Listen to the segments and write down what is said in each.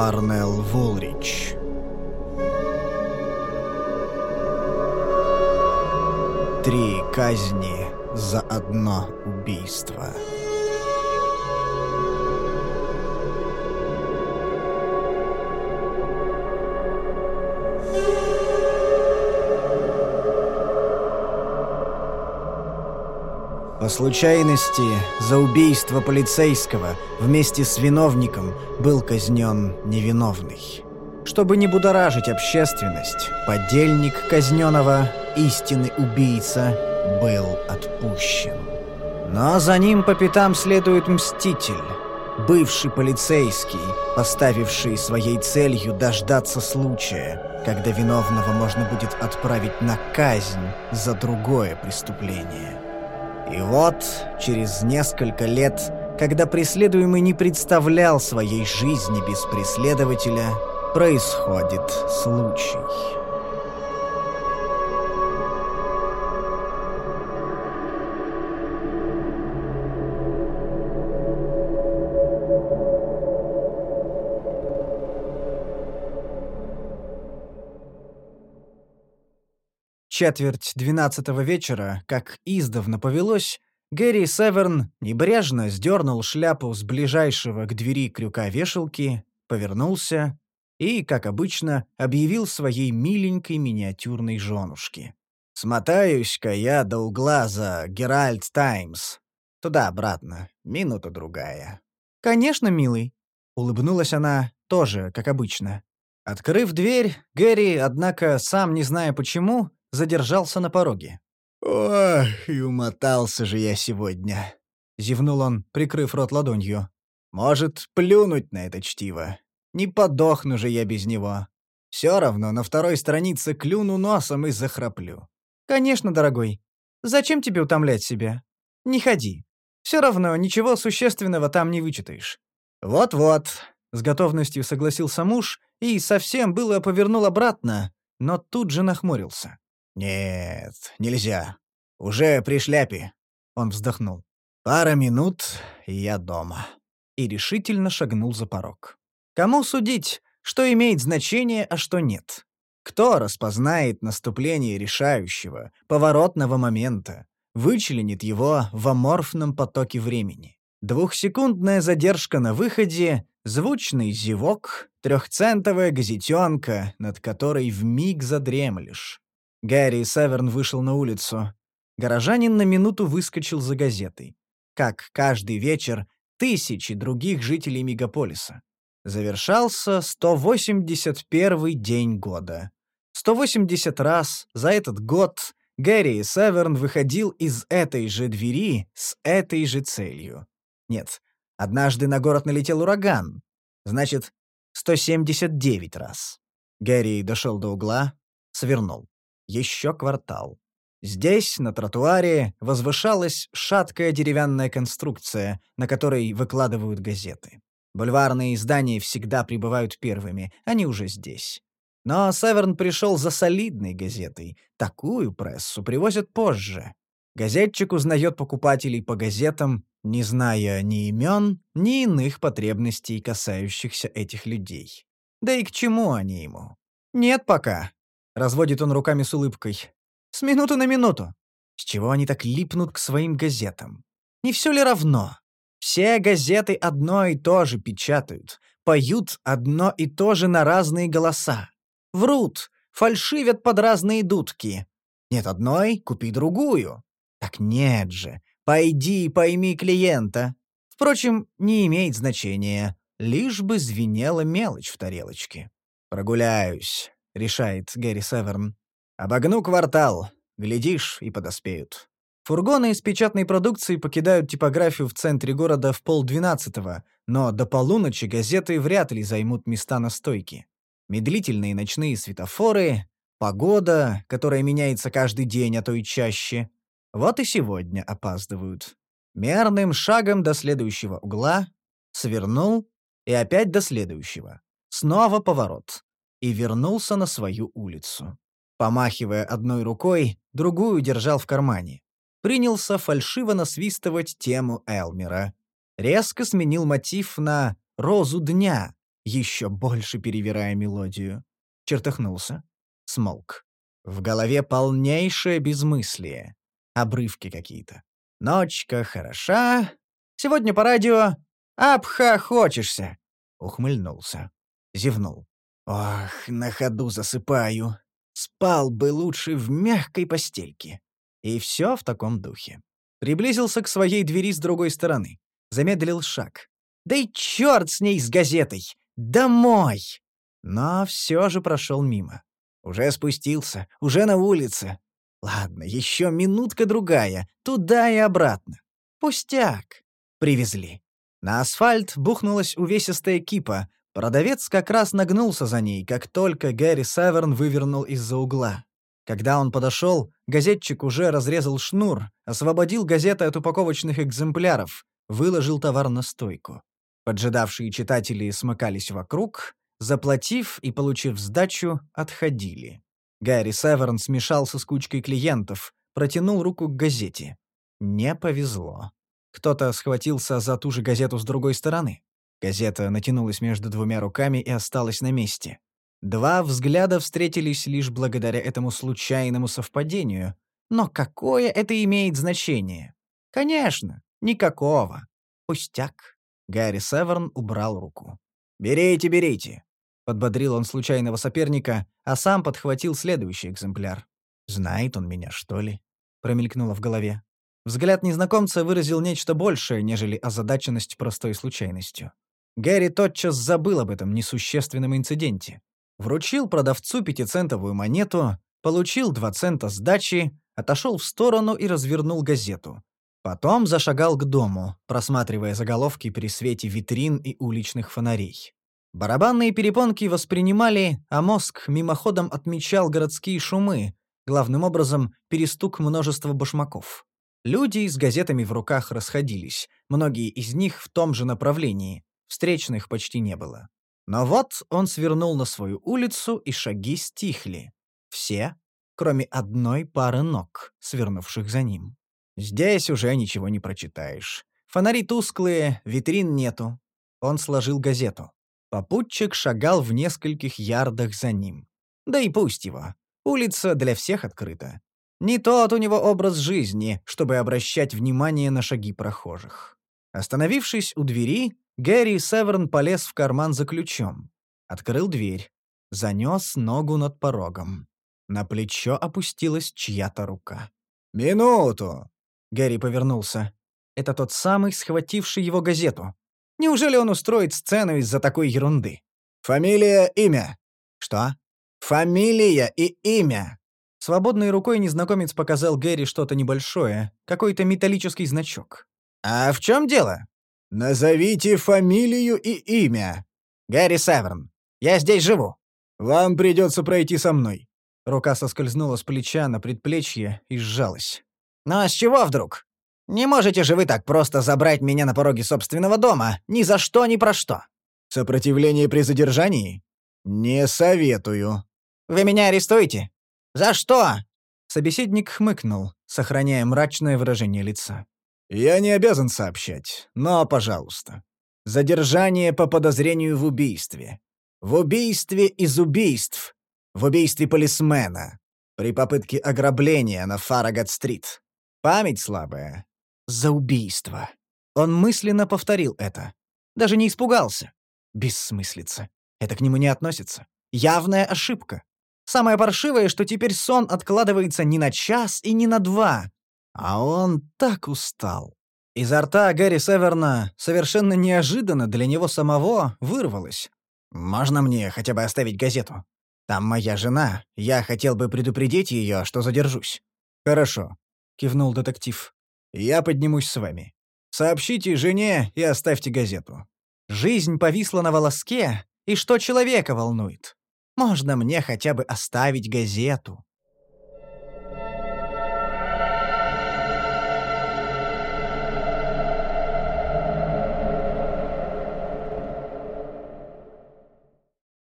Корнел Вулрич. Три казни за одно убийство. Случайности, за убийство полицейского вместе с виновником был казнен невиновный. Чтобы не будоражить общественность, подельник казненного, истинный убийца, был отпущен. Но за ним по пятам следует мститель, бывший полицейский, поставивший своей целью дождаться случая, когда виновного можно будет отправить на казнь за другое преступление. И вот, через несколько лет, когда преследуемый не представлял своей жизни без преследователя, происходит случай. Четверть двенадцатого вечера, как издавна повелось, Гэри Северн небрежно сдернул шляпу с ближайшего к двери крюка вешалки, повернулся и, как обычно, объявил своей миленькой миниатюрной женушке. «Смотаюсь-ка я до угла за Геральт Таймс. Туда-обратно, минута-другая». «Конечно, милый», — улыбнулась она, тоже, как обычно. Открыв дверь, Гэри, однако, сам не зная почему, задержался на пороге. «Ох, и умотался же я сегодня», — зевнул он, прикрыв рот ладонью. «Может, плюнуть на это чтиво? Не подохну же я без него. Все равно на второй странице клюну носом и захраплю». «Конечно, дорогой. Зачем тебе утомлять себя? Не ходи. Все равно ничего существенного там не вычитаешь». «Вот-вот», — с готовностью согласился муж и совсем было повернул обратно, но тут же нахмурился. «Нет, нельзя. Уже при шляпе». Он вздохнул. «Пара минут, и я дома». И решительно шагнул за порог. Кому судить, что имеет значение, а что нет? Кто распознает наступление решающего, поворотного момента, вычленит его в аморфном потоке времени? Двухсекундная задержка на выходе, звучный зевок, трехцентовая газетенка, над которой вмиг задремлешь. Гарри Северн вышел на улицу. Горожанин на минуту выскочил за газетой. Как каждый вечер, тысячи других жителей мегаполиса. Завершался 181-й день года. 180 раз за этот год Гэри Северн выходил из этой же двери с этой же целью. Нет, однажды на город налетел ураган. Значит, 179 раз. Гэри дошел до угла, свернул еще квартал. Здесь, на тротуаре, возвышалась шаткая деревянная конструкция, на которой выкладывают газеты. Бульварные издания всегда прибывают первыми, они уже здесь. Но Северн пришел за солидной газетой. Такую прессу привозят позже. Газетчик узнает покупателей по газетам, не зная ни имен, ни иных потребностей, касающихся этих людей. Да и к чему они ему? Нет пока. Разводит он руками с улыбкой. С минуты на минуту. С чего они так липнут к своим газетам? Не все ли равно? Все газеты одно и то же печатают, поют одно и то же на разные голоса. Врут, фальшивят под разные дудки. Нет одной — купи другую. Так нет же, пойди и пойми клиента. Впрочем, не имеет значения, лишь бы звенела мелочь в тарелочке. Прогуляюсь. — решает Гэри Северн. «Обогну квартал. Глядишь, и подоспеют». Фургоны из печатной продукции покидают типографию в центре города в полдвенадцатого, но до полуночи газеты вряд ли займут места на стойке. Медлительные ночные светофоры, погода, которая меняется каждый день, а то и чаще. Вот и сегодня опаздывают. Мерным шагом до следующего угла, свернул и опять до следующего. Снова поворот и вернулся на свою улицу. Помахивая одной рукой, другую держал в кармане. Принялся фальшиво насвистывать тему Элмера. Резко сменил мотив на «Розу дня», еще больше перевирая мелодию. Чертыхнулся. Смолк. В голове полнейшее безмыслие. Обрывки какие-то. Ночка хороша. Сегодня по радио «Обхохочешься!» Ухмыльнулся. Зевнул. «Ох, на ходу засыпаю. Спал бы лучше в мягкой постельке». И все в таком духе. Приблизился к своей двери с другой стороны. Замедлил шаг. «Да и черт с ней, с газетой! Домой!» Но все же прошел мимо. Уже спустился, уже на улице. Ладно, еще минутка-другая, туда и обратно. Пустяк. Привезли. На асфальт бухнулась увесистая кипа. Продавец как раз нагнулся за ней, как только Гэри Северн вывернул из-за угла. Когда он подошел, газетчик уже разрезал шнур, освободил газеты от упаковочных экземпляров, выложил товар на стойку. Поджидавшие читатели смыкались вокруг, заплатив и получив сдачу, отходили. Гарри Северн смешался с кучкой клиентов, протянул руку к газете. Не повезло. Кто-то схватился за ту же газету с другой стороны. Газета натянулась между двумя руками и осталась на месте. Два взгляда встретились лишь благодаря этому случайному совпадению. Но какое это имеет значение? Конечно, никакого. Пустяк. Гарри Северн убрал руку. «Берите, берите!» Подбодрил он случайного соперника, а сам подхватил следующий экземпляр. «Знает он меня, что ли?» Промелькнуло в голове. Взгляд незнакомца выразил нечто большее, нежели озадаченность простой случайностью. Гэри тотчас забыл об этом несущественном инциденте. Вручил продавцу пятицентовую монету, получил два цента сдачи, отошел в сторону и развернул газету. Потом зашагал к дому, просматривая заголовки при свете витрин и уличных фонарей. Барабанные перепонки воспринимали, а мозг мимоходом отмечал городские шумы, главным образом перестук множества башмаков. Люди с газетами в руках расходились, многие из них в том же направлении, встречных почти не было. Но вот он свернул на свою улицу, и шаги стихли. Все, кроме одной пары ног, свернувших за ним. Здесь уже ничего не прочитаешь. Фонари тусклые, витрин нету. Он сложил газету. Попутчик шагал в нескольких ярдах за ним. Да и пусть его. Улица для всех открыта. Не тот у него образ жизни, чтобы обращать внимание на шаги прохожих. Остановившись у двери, Гэри Северн полез в карман за ключом. Открыл дверь. Занес ногу над порогом. На плечо опустилась чья-то рука. «Минуту!» Гэри повернулся. Это тот самый, схвативший его газету. Неужели он устроит сцену из-за такой ерунды? «Фамилия, имя». «Что?» «Фамилия и имя». Свободной рукой незнакомец показал Гэри что-то небольшое, какой-то металлический значок. «А в чем дело?» «Назовите фамилию и имя». «Гэри Северн. Я здесь живу». «Вам придется пройти со мной». Рука соскользнула с плеча на предплечье и сжалась. «Но с чего вдруг? Не можете же вы так просто забрать меня на пороге собственного дома, ни за что, ни про что». «Сопротивление при задержании?» «Не советую». «Вы меня арестуете?» «За что?» Собеседник хмыкнул, сохраняя мрачное выражение лица. «Я не обязан сообщать, но, пожалуйста. Задержание по подозрению в убийстве. В убийстве из убийств. В убийстве полисмена. При попытке ограбления на Фарагат-стрит. Память слабая. За убийство. Он мысленно повторил это. Даже не испугался. Бессмыслица. Это к нему не относится. Явная ошибка. Самое паршивое, что теперь сон откладывается не на час и не на два. А он так устал. Изо рта Гэри Северна совершенно неожиданно для него самого вырвалось. «Можно мне хотя бы оставить газету? Там моя жена. Я хотел бы предупредить ее, что задержусь». «Хорошо», — кивнул детектив. «Я поднимусь с вами. Сообщите жене и оставьте газету». Жизнь повисла на волоске, и что человека волнует? Можно мне хотя бы оставить газету?»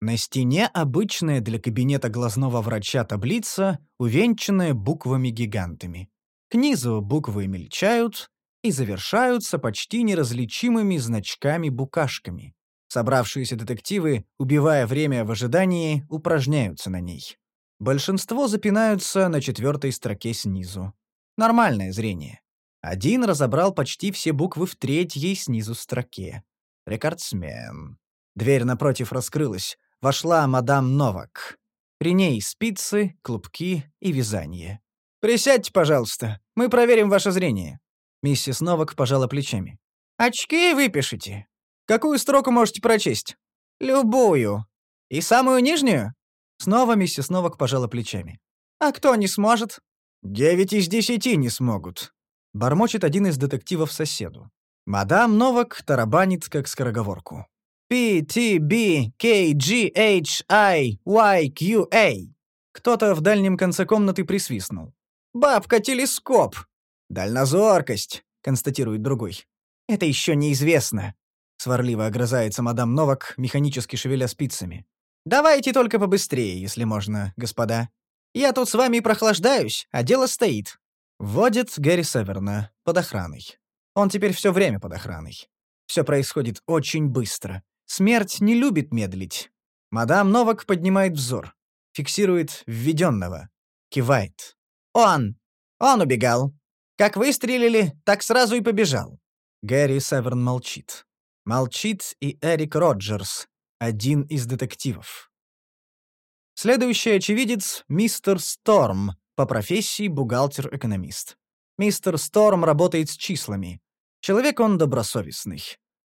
На стене обычная для кабинета глазного врача таблица, увенчанная буквами-гигантами. К низу буквы мельчают и завершаются почти неразличимыми значками-букашками. Собравшиеся детективы, убивая время в ожидании, упражняются на ней. Большинство запинаются на четвертой строке снизу. Нормальное зрение. Один разобрал почти все буквы в третьей снизу строке. Рекордсмен. Дверь напротив раскрылась. Вошла мадам Новак. При ней спицы, клубки и вязание. «Присядьте, пожалуйста. Мы проверим ваше зрение». Миссис Новак пожала плечами. «Очки выпишите. Какую строку можете прочесть?» «Любую. И самую нижнюю?» Снова миссис Новак пожала плечами. «А кто не сможет?» «Девять из десяти не смогут», — бормочет один из детективов соседу. Мадам Новак тарабанит, как скороговорку. P, T, B, K, G, H, I, Y, Q, A. Кто-то в дальнем конце комнаты присвистнул. «Бабка-телескоп!» «Дальнозоркость», — констатирует другой. «Это еще неизвестно», — сварливо огрызается мадам Новак, механически шевеля спицами. «Давайте только побыстрее, если можно, господа. Я тут с вами прохлаждаюсь, а дело стоит». Вводит Гэри Северна под охраной. Он теперь все время под охраной. Все происходит очень быстро. Смерть не любит медлить. Мадам Новак поднимает взор. Фиксирует введенного. Кивает. «Он! Он убегал! Как выстрелили, так сразу и побежал!» Гэри Северн молчит. Молчит и Эрик Роджерс, один из детективов. Следующий очевидец — мистер Сторм, по профессии бухгалтер-экономист. Мистер Сторм работает с числами. Человек он добросовестный.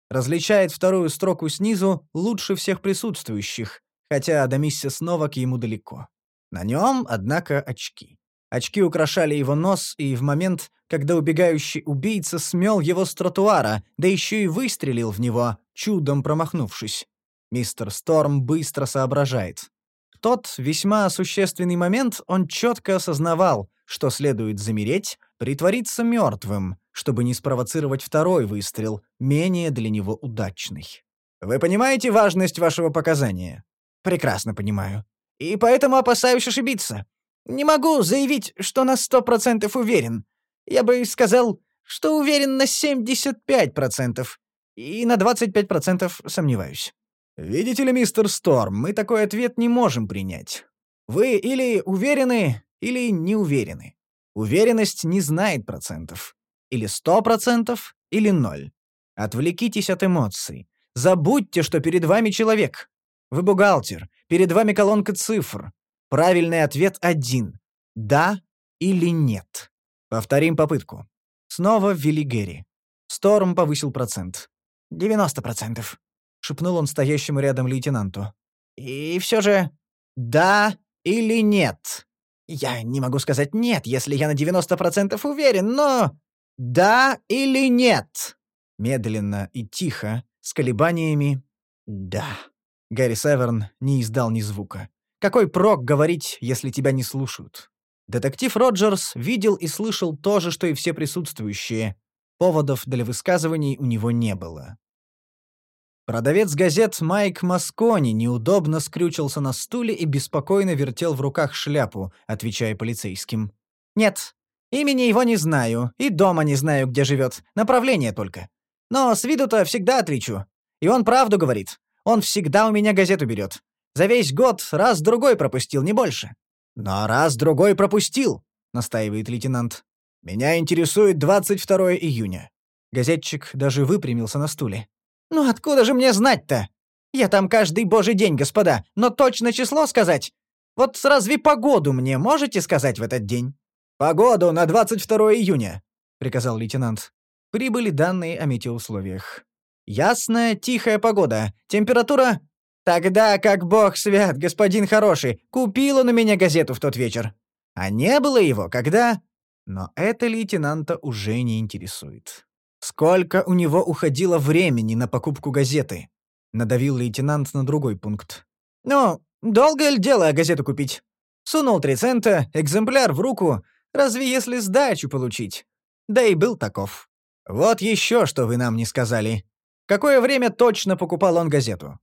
Различает вторую строку снизу лучше всех присутствующих, хотя до миссис Новак ему далеко. На нем, однако, очки. Очки украшали его нос, и в момент, когда убегающий убийца смел его с тротуара, да еще и выстрелил в него, чудом промахнувшись. Мистер Сторм быстро соображает. В тот весьма существенный момент он четко осознавал, что следует замереть, притвориться мертвым, чтобы не спровоцировать второй выстрел, менее для него удачный. «Вы понимаете важность вашего показания?» «Прекрасно понимаю. И поэтому опасаюсь ошибиться. Не могу заявить, что на сто процентов уверен. Я бы сказал, что уверен на 75%. И на 25% сомневаюсь. Видите ли, мистер Сторм, мы такой ответ не можем принять. Вы или уверены, или не уверены. Уверенность не знает процентов. Или сто процентов, или ноль. Отвлекитесь от эмоций. Забудьте, что перед вами человек. Вы бухгалтер, перед вами колонка цифр. Правильный ответ один. Да или нет. Повторим попытку. Снова ввели Гэри. Сторм повысил процент. «Девяносто процентов», — шепнул он стоящему рядом лейтенанту. «И все же, да или нет?» Я не могу сказать «нет», если я на 90% уверен, но... Да или нет? Медленно и тихо, с колебаниями «да». Гарри Северн не издал ни звука. Какой прок говорить, если тебя не слушают? Детектив Роджерс видел и слышал то же, что и все присутствующие. Поводов для высказываний у него не было. Продавец газет Майк Маскони неудобно скрючился на стуле и беспокойно вертел в руках шляпу, отвечая полицейским. «Нет, имени его не знаю, и дома не знаю, где живет, направление только. Но с виду-то всегда отличу. И он правду говорит. Он всегда у меня газету берет. За весь год раз-другой пропустил, не больше». «Но раз-другой пропустил», — настаивает лейтенант. «Меня интересует 22 июня». Газетчик даже выпрямился на стуле. «Ну откуда же мне знать-то? Я там каждый божий день, господа, но точно число сказать? Вот разве погоду мне можете сказать в этот день?» «Погоду на 22 июня», — приказал лейтенант. Прибыли данные о метеоусловиях. «Ясная, тихая погода. Температура...» «Тогда, как бог свят, господин хороший, купил он у меня газету в тот вечер. А не было его, когда...» Но это лейтенанта уже не интересует. Сколько у него уходило времени на покупку газеты? Надавил лейтенант на другой пункт. Ну, долго ли дело газету купить? Сунул три цента, экземпляр в руку, разве если сдачу получить? Да и был таков. Вот еще что вы нам не сказали. Какое время точно покупал он газету?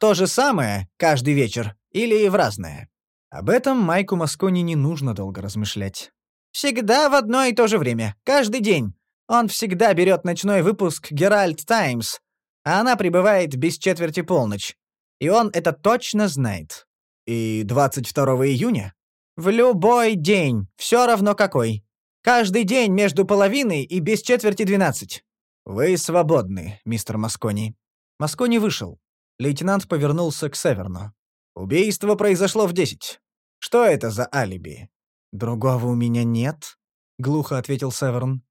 То же самое каждый вечер или в разное? Об этом Майку Маскони не нужно долго размышлять. Всегда в одно и то же время, каждый день. Он всегда берет ночной выпуск «Геральт Таймс», а она прибывает без четверти полночь. И он это точно знает. И 22 июня? В любой день, все равно какой. Каждый день между половиной и без четверти двенадцать. Вы свободны, мистер Маскони. Маскони вышел. Лейтенант повернулся к Северну. Убийство произошло в десять. Что это за алиби? Другого у меня нет, глухо ответил Северн.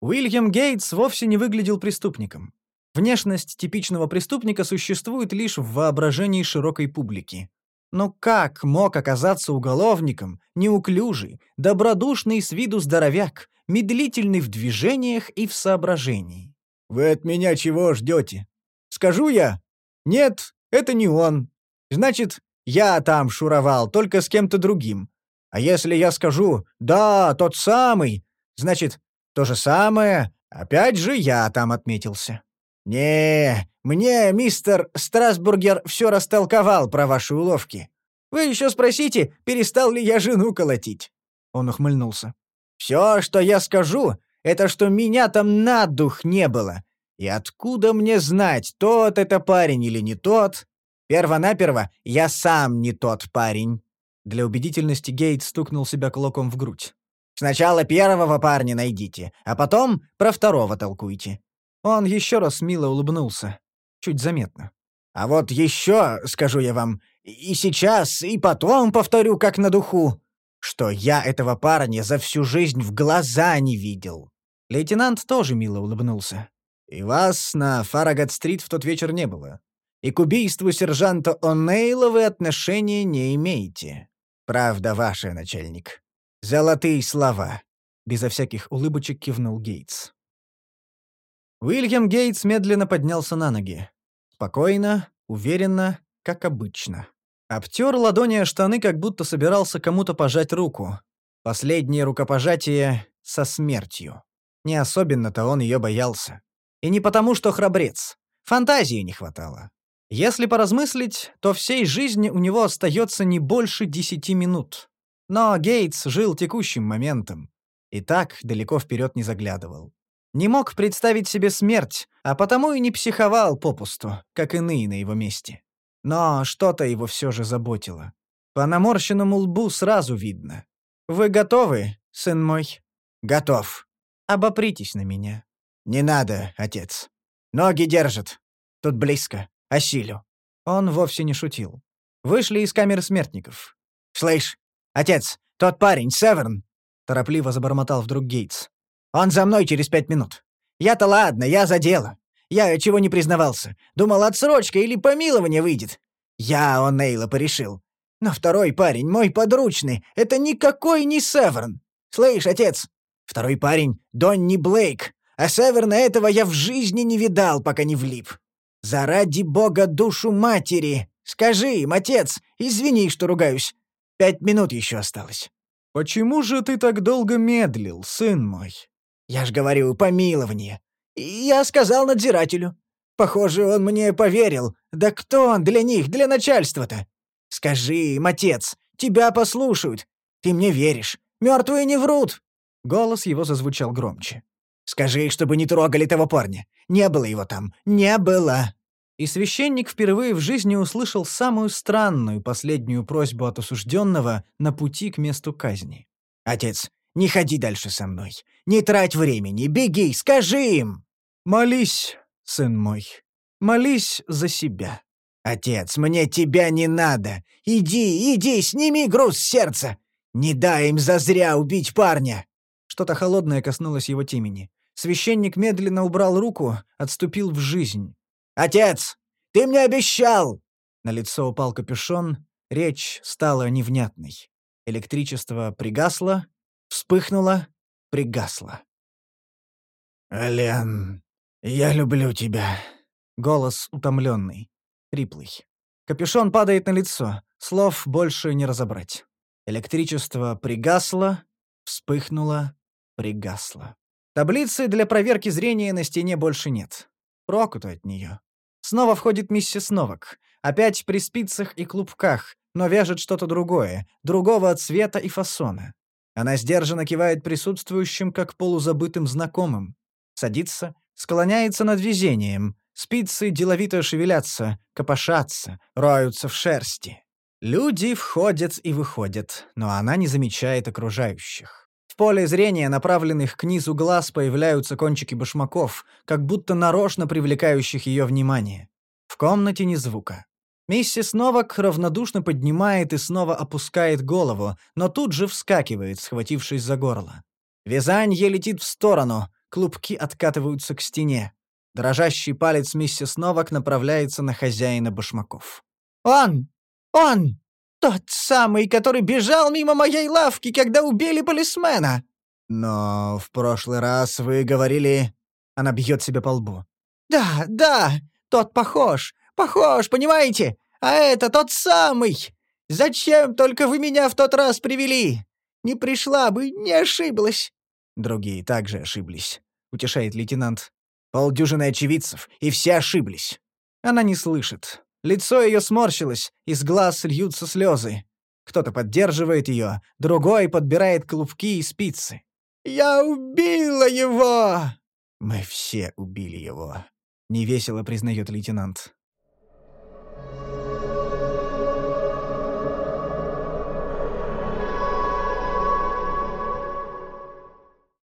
Уильям Гейтс вовсе не выглядел преступником. Внешность типичного преступника существует лишь в воображении широкой публики. Но как мог оказаться уголовником, неуклюжий, добродушный с виду здоровяк, медлительный в движениях и в соображении? «Вы от меня чего ждете? Скажу я? Нет, это не он. Значит, я там шуровал, только с кем-то другим. А если я скажу «да, тот самый», значит, то же самое, опять же я там отметился. Не, мне мистер Страсбургер все растолковал про ваши уловки. Вы еще спросите, перестал ли я жену колотить. Он ухмыльнулся. Все, что я скажу, это что меня там на дух не было. И откуда мне знать, тот это парень или не тот? Первонаперво, я сам не тот парень. Для убедительности Гейт стукнул себя кулаком в грудь. Сначала первого парня найдите, а потом про второго толкуйте». Он еще раз мило улыбнулся. Чуть заметно. «А вот еще, скажу я вам, и сейчас, и потом повторю, как на духу, что я этого парня за всю жизнь в глаза не видел». Лейтенант тоже мило улыбнулся. «И вас на Фарагат-стрит в тот вечер не было. И к убийству сержанта О'Нейла вы отношения не имеете. Правда ваша, начальник. Золотые слова!» Безо всяких улыбочек кивнул Гейтс. Уильям Гейтс медленно поднялся на ноги. Спокойно, уверенно, как обычно. Обтер ладони о штаны, как будто собирался кому-то пожать руку. Последнее рукопожатие со смертью. Не особенно-то он ее боялся. И не потому, что храбрец. Фантазии не хватало. Если поразмыслить, то всей жизни у него остается не больше десяти минут. Но Гейтс жил текущим моментом. И так далеко вперед не заглядывал. Не мог представить себе смерть, а потому и не психовал попусту, как иные на его месте. Но что-то его все же заботило. По наморщенному лбу сразу видно. «Вы готовы, сын мой?» «Готов. Обопритесь на меня». «Не надо, отец. Ноги держат. Тут близко. Осилю». Он вовсе не шутил. Вышли из камеры смертников. «Слышь, «Отец, тот парень, Северн!» — торопливо забормотал вдруг Гейтс. «Он за мной через пять минут. Я-то ладно, я за дело. Я чего не признавался. Думал, отсрочка или помилование выйдет. Я он Нейла порешил. Но второй парень, мой подручный, это никакой не Северн. Слышь, отец, второй парень — Донни Блейк, а Северна этого я в жизни не видал, пока не влип. Заради бога душу матери! Скажи им, отец, извини, что ругаюсь. Пять минут еще осталось». «Почему же ты так долго медлил, сын мой?» «Я ж говорю, помилование. Я сказал надзирателю. Похоже, он мне поверил. Да кто он для них, для начальства-то? Скажи им, отец, тебя послушают. Ты мне веришь. Мертвые не врут». Голос его зазвучал громче. «Скажи, чтобы не трогали того парня. Не было его там. Не было» и священник впервые в жизни услышал самую странную последнюю просьбу от осужденного на пути к месту казни. «Отец, не ходи дальше со мной. Не трать времени. Беги, скажи им!» «Молись, сын мой. Молись за себя». «Отец, мне тебя не надо. Иди, иди, сними груз с сердца. Не дай им зазря убить парня». Что-то холодное коснулось его темени. Священник медленно убрал руку, отступил в жизнь. «Отец, ты мне обещал!» На лицо упал капюшон, речь стала невнятной. Электричество пригасло, вспыхнуло, пригасло. «Лен, я люблю тебя». Голос утомленный, хриплый. Капюшон падает на лицо, слов больше не разобрать. Электричество пригасло, вспыхнуло, пригасло. Таблицы для проверки зрения на стене больше нет. Проку-то от нее. Снова входит миссис Новак. Опять при спицах и клубках, но вяжет что-то другое, другого цвета и фасона. Она сдержанно кивает присутствующим, как полузабытым знакомым. Садится, склоняется над везением. Спицы деловито шевелятся, копошатся, роются в шерсти. Люди входят и выходят, но она не замечает окружающих. Поле зрения, направленных к низу глаз, появляются кончики башмаков, как будто нарочно привлекающих ее внимание. В комнате ни звука. Миссис Новак равнодушно поднимает и снова опускает голову, но тут же вскакивает, схватившись за горло. Вязанье летит в сторону, клубки откатываются к стене. Дрожащий палец миссис Новак направляется на хозяина башмаков. «Он! Он! Тот самый, который бежал мимо моей лавки, когда убили полисмена!» «Но в прошлый раз вы говорили...» Она бьет себя по лбу. «Да, да, тот похож, похож, понимаете? А это тот самый! Зачем только вы меня в тот раз привели? Не пришла бы, не ошиблась!» Другие также ошиблись, утешает лейтенант. Полдюжины очевидцев, и все ошиблись. Она не слышит. Лицо ее сморщилось, из глаз льются слезы. Кто-то поддерживает ее, другой подбирает клубки и спицы. «Я убила его!» «Мы все убили его», — невесело признает лейтенант.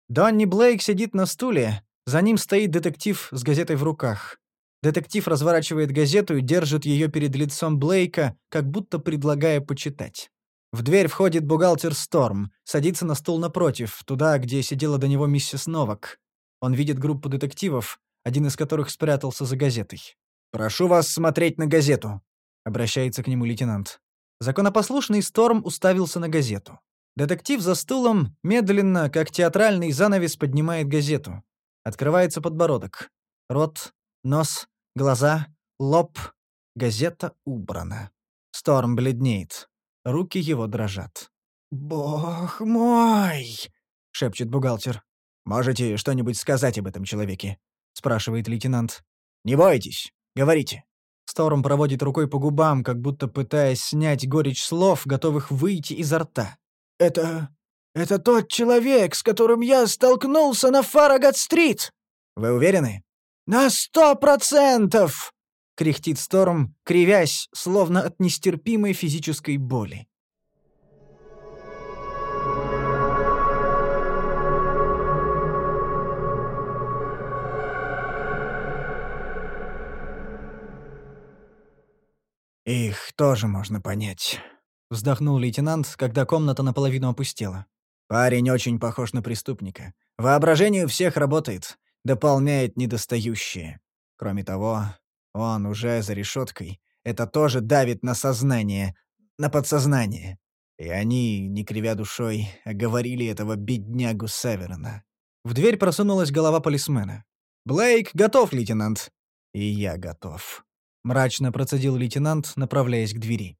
Донни Блейк сидит на стуле, за ним стоит детектив с газетой в руках. Детектив разворачивает газету и держит ее перед лицом Блейка, как будто предлагая почитать. В дверь входит бухгалтер Сторм, садится на стул напротив, туда, где сидела до него миссис Новак. Он видит группу детективов, один из которых спрятался за газетой. «Прошу вас смотреть на газету», — обращается к нему лейтенант. Законопослушный Сторм уставился на газету. Детектив за стулом медленно, как театральный занавес, поднимает газету. Открывается подбородок. Рот, нос, глаза, лоб. Газета убрана. Сторм бледнеет. Руки его дрожат. «Бог мой!» — шепчет бухгалтер. «Можете что-нибудь сказать об этом человеке?» — спрашивает лейтенант. «Не бойтесь. Говорите». Сторм проводит рукой по губам, как будто пытаясь снять горечь слов, готовых выйти изо рта. «Это... это тот человек, с которым я столкнулся на Фарагат-стрит!» «Вы уверены?» «На сто процентов!» — кряхтит Сторм, кривясь, словно от нестерпимой физической боли. Их тоже можно понять вздохнул лейтенант, когда комната наполовину опустела. Парень очень похож на преступника. Воображение у всех работает, дополняет недостающее. Кроме того, он уже за решеткой. Это тоже давит на сознание, на подсознание. И они, не кривя душой, оговорили этого беднягу Северна. В дверь просунулась голова полисмена. «Блейк готов, лейтенант». «И я готов», — мрачно процедил лейтенант, направляясь к двери.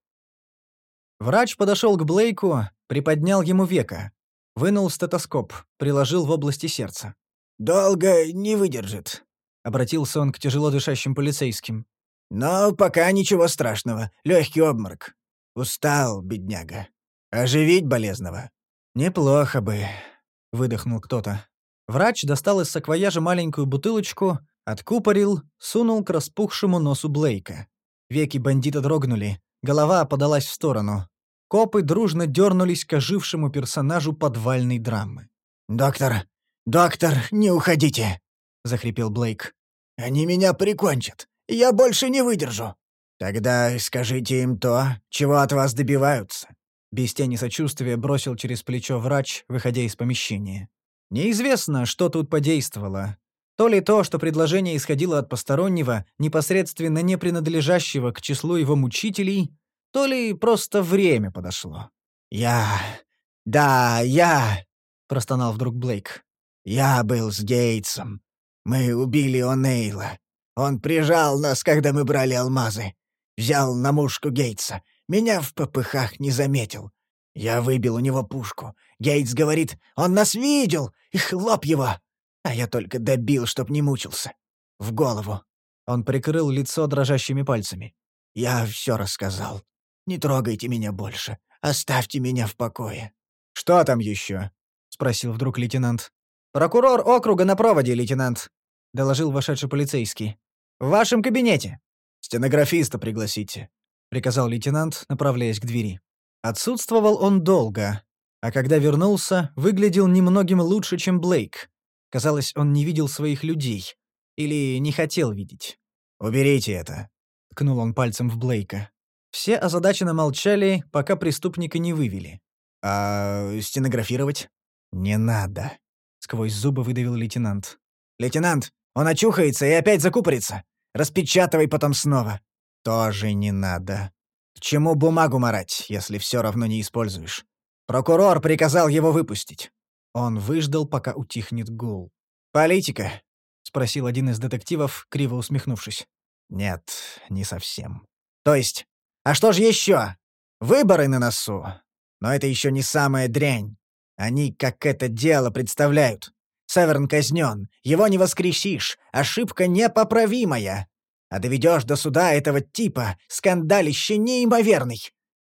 Врач подошел к Блейку, приподнял ему веко, вынул стетоскоп, приложил в области сердца. «Долго не выдержит», — обратился он к тяжело дышащим полицейским. «Но пока ничего страшного, легкий обморок. Устал, бедняга. Оживить болезного». «Неплохо бы», — выдохнул кто-то. Врач достал из саквояжа маленькую бутылочку, откупорил, сунул к распухшему носу Блейка. Веки бандита дрогнули, голова подалась в сторону. Копы дружно дернулись к ожившему персонажу подвальной драмы. «Доктор! Доктор, не уходите!» — захрипел Блейк. «Они меня прикончат. Я больше не выдержу». «Тогда скажите им то, чего от вас добиваются». Без тени сочувствия бросил через плечо врач, выходя из помещения. Неизвестно, что тут подействовало. То ли то, что предложение исходило от постороннего, непосредственно не принадлежащего к числу его мучителей, то ли просто время подошло. «Я... да, я...» — простонал вдруг Блейк. «Я был с Гейтсом. Мы убили О'Нейла. Он прижал нас, когда мы брали алмазы. Взял на мушку Гейтса. Меня в попыхах не заметил. Я выбил у него пушку. Гейтс говорит, он нас видел, и хлоп его. А я только добил, чтоб не мучился. В голову. Он прикрыл лицо дрожащими пальцами. Я все рассказал. Не трогайте меня больше. Оставьте меня в покое». «Что там еще?» — спросил вдруг лейтенант. «Прокурор округа на проводе, лейтенант». — доложил вошедший полицейский. «В вашем кабинете». «Стенографиста пригласите», — приказал лейтенант, направляясь к двери. Отсутствовал он долго, а когда вернулся, выглядел немногим лучше, чем Блейк. Казалось, он не видел своих людей. Или не хотел видеть. «Уберите это», — ткнул он пальцем в Блейка. Все озадаченно молчали, пока преступника не вывели. «А стенографировать?» «Не надо», — сквозь зубы выдавил лейтенант. «Лейтенант, он очухается и опять закупорится. Распечатывай потом снова». «Тоже не надо». «К чему бумагу марать, если все равно не используешь? Прокурор приказал его выпустить». Он выждал, пока утихнет гул. «Политика?» — спросил один из детективов, криво усмехнувшись. «Нет, не совсем». «То есть? А что же еще? Выборы на носу. Но это еще не самая дрянь. Они как это дело представляют. Северн казнен, его не воскресишь, ошибка непоправимая. А доведешь до суда этого типа, скандалище неимоверный.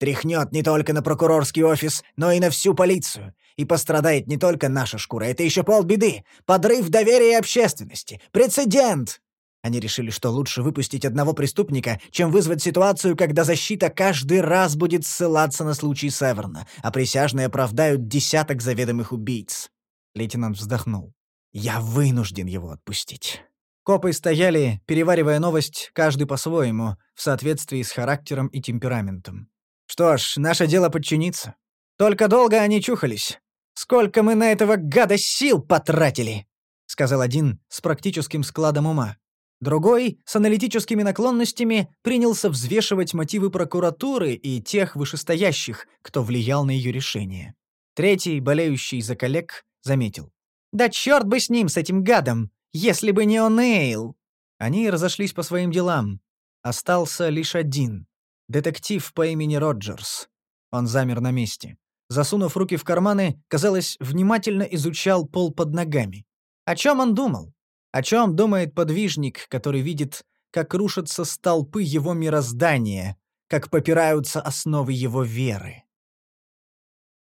Тряхнет не только на прокурорский офис, но и на всю полицию. И пострадает не только наша шкура, это еще полбеды. Подрыв доверия общественности. Прецедент! Они решили, что лучше выпустить одного преступника, чем вызвать ситуацию, когда защита каждый раз будет ссылаться на случай Северна, а присяжные оправдают десяток заведомых убийц. Лейтенант вздохнул. «Я вынужден его отпустить». Копы стояли, переваривая новость, каждый по-своему, в соответствии с характером и темпераментом. «Что ж, наше дело подчиниться. Только долго они чухались. Сколько мы на этого гада сил потратили!» — сказал один с практическим складом ума. Другой, с аналитическими наклонностями, принялся взвешивать мотивы прокуратуры и тех вышестоящих, кто влиял на ее решение. Третий, болеющий за коллег, заметил. «Да черт бы с ним, с этим гадом! Если бы не он Эйл!» Они разошлись по своим делам. Остался лишь один. Детектив по имени Роджерс. Он замер на месте. Засунув руки в карманы, казалось, внимательно изучал пол под ногами. О чем он думал? О чем думает подвижник, который видит, как рушатся столпы его мироздания, как попираются основы его веры?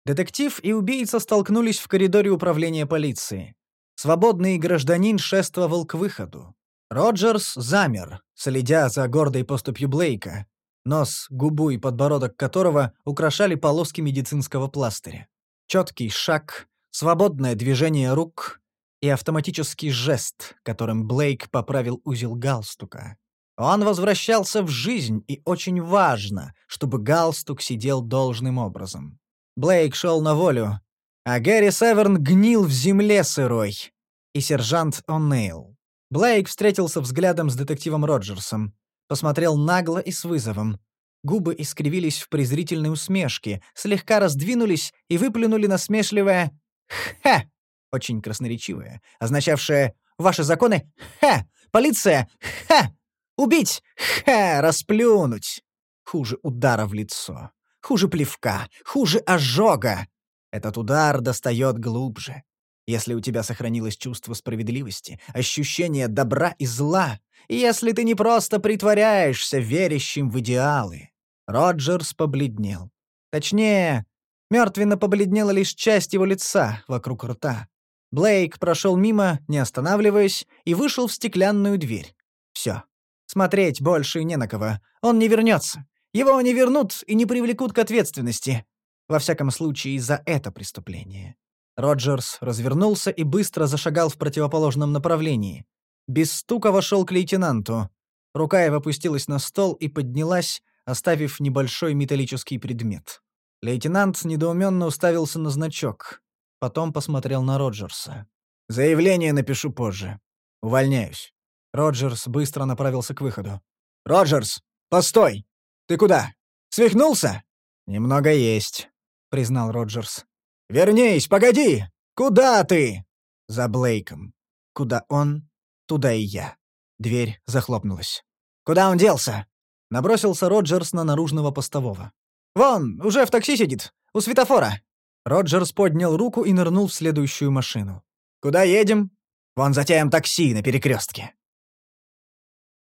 Детектив и убийца столкнулись в коридоре управления полиции. Свободный гражданин шествовал к выходу. Роджерс замер, следя за гордой поступью Блейка, нос, губу и подбородок которого украшали полоски медицинского пластыря. Четкий шаг, свободное движение рук и автоматический жест, которым Блейк поправил узел галстука. Он возвращался в жизнь, и очень важно, чтобы галстук сидел должным образом. Блейк шел на волю, а Гэри Северн гнил в земле сырой. И сержант О'Нейл. Блейк встретился взглядом с детективом Роджерсом. Посмотрел нагло и с вызовом. Губы искривились в презрительной усмешке, слегка раздвинулись и выплюнули насмешливое «Ха!» Очень красноречивое, означавшее «Ваши законы? Ха! Полиция? Ха! Убить? Ха! Расплюнуть!» Хуже удара в лицо. Хуже плевка, хуже ожога. Этот удар достает глубже. Если у тебя сохранилось чувство справедливости, ощущение добра и зла, если ты не просто притворяешься верящим в идеалы. Роджерс побледнел. Точнее, мертвенно побледнела лишь часть его лица вокруг рта. Блейк прошел мимо, не останавливаясь, и вышел в стеклянную дверь. Все. Смотреть больше не на кого. Он не вернется. Его не вернут и не привлекут к ответственности. Во всяком случае, за это преступление. Роджерс развернулся и быстро зашагал в противоположном направлении. Без стука вошел к лейтенанту. Рука его опустилась на стол и поднялась, оставив небольшой металлический предмет. Лейтенант недоуменно уставился на значок. Потом посмотрел на Роджерса. «Заявление напишу позже. Увольняюсь». Роджерс быстро направился к выходу. «Роджерс, постой!» «Ты куда? Свихнулся?» «Немного есть», — признал Роджерс. «Вернись, погоди! Куда ты?» «За Блейком. Куда он, туда и я». Дверь захлопнулась. «Куда он делся?» Набросился Роджерс на наружного постового. «Вон, уже в такси сидит, у светофора». Роджерс поднял руку и нырнул в следующую машину. «Куда едем?» «Вон затеем такси на перекрестке».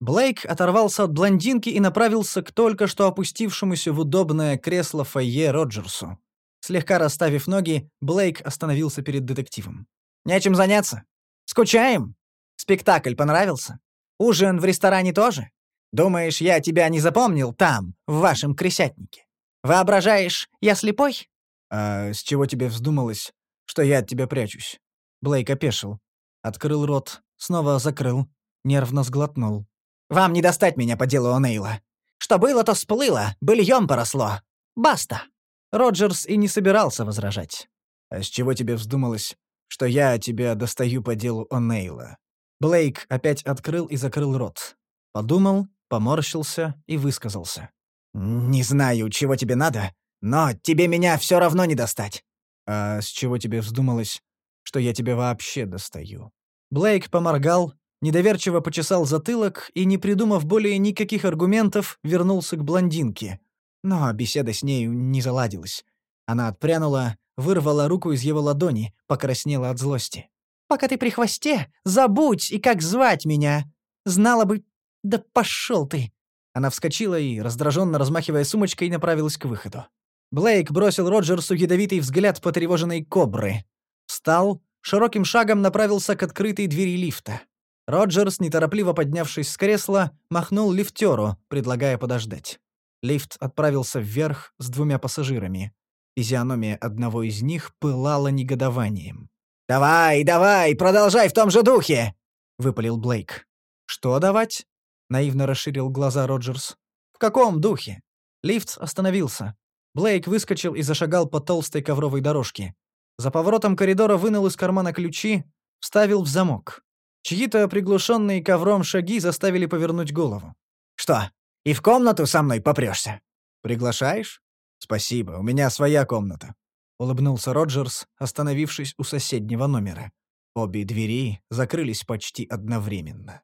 Блейк оторвался от блондинки и направился к только что опустившемуся в удобное кресло фойе Роджерсу. Слегка расставив ноги, Блейк остановился перед детективом. «Нечем заняться? Скучаем?» Спектакль понравился? Ужин в ресторане тоже? Думаешь, я тебя не запомнил там, в вашем крысятнике? Воображаешь, я слепой?» «А с чего тебе вздумалось, что я от тебя прячусь?» Блейк опешил. Открыл рот, снова закрыл, нервно сглотнул. «Вам не достать меня по делу О'Нейла. Что было, то всплыло, быльем поросло. Баста!» Роджерс и не собирался возражать. «А с чего тебе вздумалось, что я тебя достаю по делу О'Нейла?» Блейк опять открыл и закрыл рот. Подумал, поморщился и высказался. «Не знаю, чего тебе надо, но тебе меня все равно не достать». «А с чего тебе вздумалось, что я тебя вообще достаю?» Блейк поморгал, недоверчиво почесал затылок и, не придумав более никаких аргументов, вернулся к блондинке. Но беседа с нею не заладилась. Она отпрянула, вырвала руку из его ладони, покраснела от злости. «Пока ты при хвосте, забудь и как звать меня. Знала бы... Да пошел ты!» Она вскочила и, раздраженно размахивая сумочкой, направилась к выходу. Блейк бросил Роджерсу ядовитый взгляд потревоженной кобры. Встал, широким шагом направился к открытой двери лифта. Роджерс, неторопливо поднявшись с кресла, махнул лифтеру, предлагая подождать. Лифт отправился вверх с двумя пассажирами. Физиономия одного из них пылала негодованием. «Давай, давай, продолжай в том же духе!» — выпалил Блейк. «Что давать?» — наивно расширил глаза Роджерс. «В каком духе?» Лифт остановился. Блейк выскочил и зашагал по толстой ковровой дорожке. За поворотом коридора вынул из кармана ключи, вставил в замок. Чьи-то приглушенные ковром шаги заставили повернуть голову. «Что, и в комнату со мной попрёшься?» «Приглашаешь?» «Спасибо, у меня своя комната», — улыбнулся Роджерс, остановившись у соседнего номера. Обе двери закрылись почти одновременно.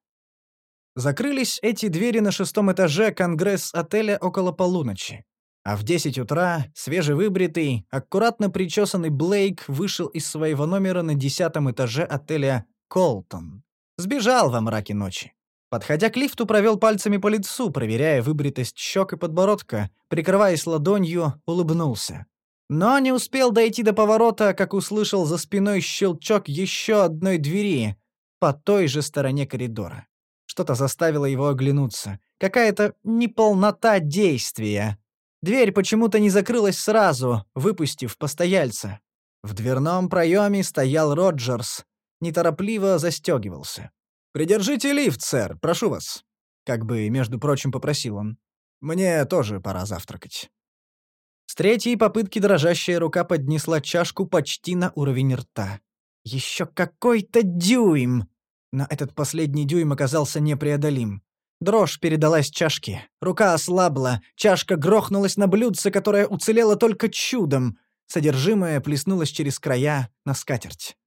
Закрылись эти двери на шестом этаже конгресс-отеля около полуночи. А в десять утра свежевыбритый, аккуратно причесанный Блейк вышел из своего номера на десятом этаже отеля «Колтон». Сбежал во мраке ночи. Подходя к лифту, провел пальцами по лицу, проверяя выбритость щек и подбородка, прикрываясь ладонью, улыбнулся. Но не успел дойти до поворота, как услышал за спиной щелчок еще одной двери по той же стороне коридора. Что-то заставило его оглянуться. Какая-то неполнота действия. Дверь почему-то не закрылась сразу, выпустив постояльца. В дверном проеме стоял Роджерс, неторопливо застегивался. «Придержите лифт, сэр, прошу вас», — как бы, между прочим, попросил он. «Мне тоже пора завтракать». С третьей попытки дрожащая рука поднесла чашку почти на уровень рта. Еще какой-то дюйм! Но этот последний дюйм оказался непреодолим. Дрожь передалась чашке. Рука ослабла, чашка грохнулась на блюдце, которое уцелело только чудом. Содержимое плеснулось через края на скатерть.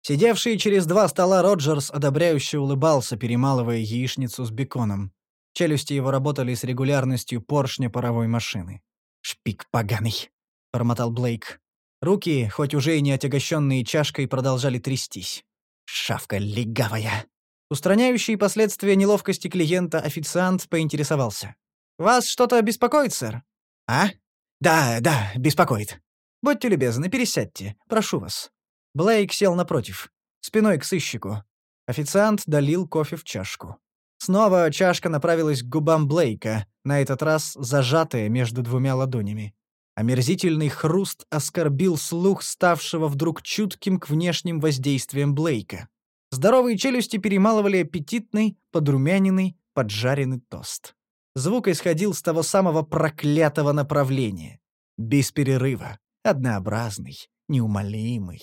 Сидевший через два стола Роджерс одобряюще улыбался, перемалывая яичницу с беконом. Челюсти его работали с регулярностью поршня паровой машины. «Шпик поганый», — бормотал Блейк. Руки, хоть уже и не отягощенные чашкой, продолжали трястись. «Шавка легавая». Устраняющий последствия неловкости клиента официант поинтересовался. «Вас что-то беспокоит, сэр?» «А? Да, да, беспокоит». «Будьте любезны, пересядьте. Прошу вас». Блейк сел напротив, спиной к сыщику. Официант долил кофе в чашку. Снова чашка направилась к губам Блейка, на этот раз зажатая между двумя ладонями. Омерзительный хруст оскорбил слух ставшего вдруг чутким к внешним воздействиям Блейка. Здоровые челюсти перемалывали аппетитный, подрумяненный, поджаренный тост. Звук исходил с того самого проклятого направления. Без перерыва, однообразный, неумолимый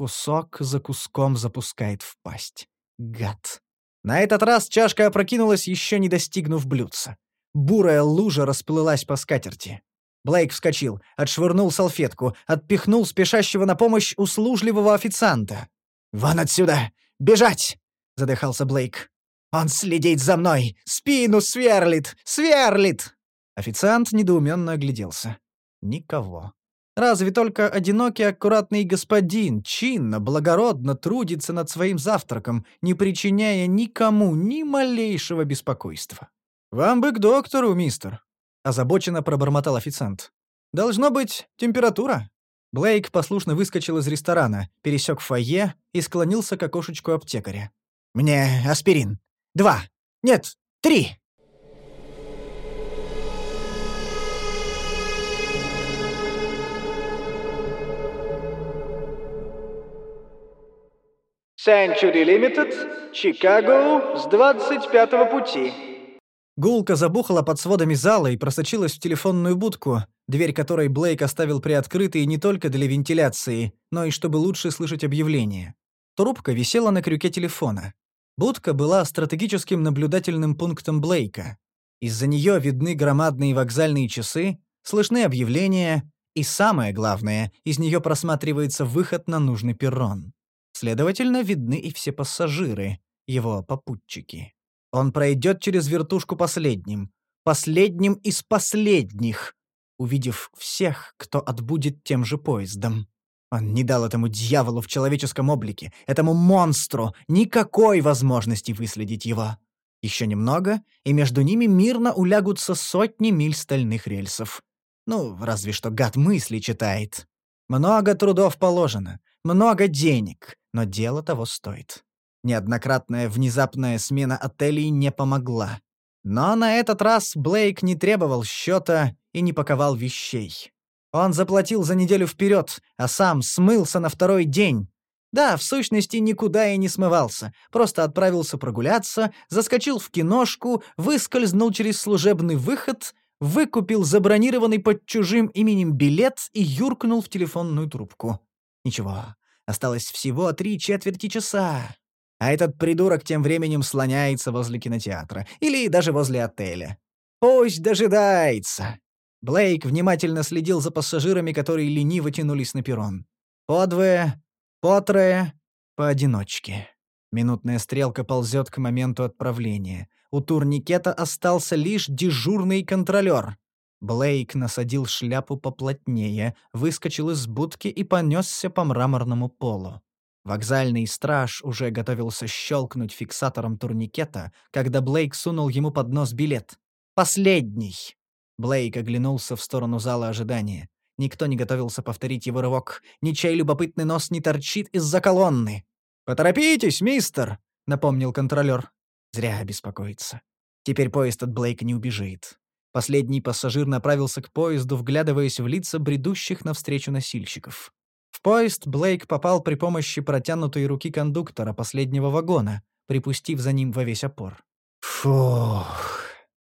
кусок за куском запускает в пасть. Гад. На этот раз чашка опрокинулась, еще не достигнув блюдца. Бурая лужа расплылась по скатерти. Блейк вскочил, отшвырнул салфетку, отпихнул спешащего на помощь услужливого официанта. «Вон отсюда! Бежать!» — задыхался Блейк. «Он следит за мной! Спину сверлит! Сверлит!» Официант недоуменно огляделся. Никого. Разве только одинокий аккуратный господин чинно, благородно трудится над своим завтраком, не причиняя никому ни малейшего беспокойства. «Вам бы к доктору, мистер», — озабоченно пробормотал официант. «Должно быть температура». Блейк послушно выскочил из ресторана, пересек фойе и склонился к окошечку аптекаря. Мне аспирин. Два. Нет, три. Century Limited, Чикаго, с 25-го пути. Гулка забухала под сводами зала и просочилась в телефонную будку, дверь которой Блейк оставил приоткрытой не только для вентиляции, но и чтобы лучше слышать объявление. Трубка висела на крюке телефона. Будка была стратегическим наблюдательным пунктом Блейка. Из-за нее видны громадные вокзальные часы, слышны объявления, и самое главное, из нее просматривается выход на нужный перрон. Следовательно, видны и все пассажиры, его попутчики. Он пройдет через вертушку последним, последним из последних, увидев всех, кто отбудет тем же поездом. Он не дал этому дьяволу в человеческом облике, этому монстру, никакой возможности выследить его. Еще немного, и между ними мирно улягутся сотни миль стальных рельсов. Ну, разве что гад мысли читает. Много трудов положено, много денег, но дело того стоит. Неоднократная внезапная смена отелей не помогла. Но на этот раз Блейк не требовал счета и не паковал вещей. Он заплатил за неделю вперед, а сам смылся на второй день. Да, в сущности, никуда и не смывался. Просто отправился прогуляться, заскочил в киношку, выскользнул через служебный выход, выкупил забронированный под чужим именем билет и юркнул в телефонную трубку. Ничего, осталось всего три четверти часа. А этот придурок тем временем слоняется возле кинотеатра или даже возле отеля. Пусть дожидается. Блейк внимательно следил за пассажирами, которые лениво тянулись на перрон. Подвое, потрое, поодиночке. Минутная стрелка ползет к моменту отправления. У турникета остался лишь дежурный контролер. Блейк насадил шляпу поплотнее, выскочил из будки и понесся по мраморному полу. Вокзальный страж уже готовился щелкнуть фиксатором турникета, когда Блейк сунул ему под нос билет. «Последний!» Блейк оглянулся в сторону зала ожидания. Никто не готовился повторить его рывок. Ничей любопытный нос не торчит из-за колонны. «Поторопитесь, мистер!» — напомнил контролер. Зря беспокоиться. Теперь поезд от Блейка не убежит. Последний пассажир направился к поезду, вглядываясь в лица бредущих навстречу носильщиков. В поезд Блейк попал при помощи протянутой руки кондуктора последнего вагона, припустив за ним во весь опор. «Фух!»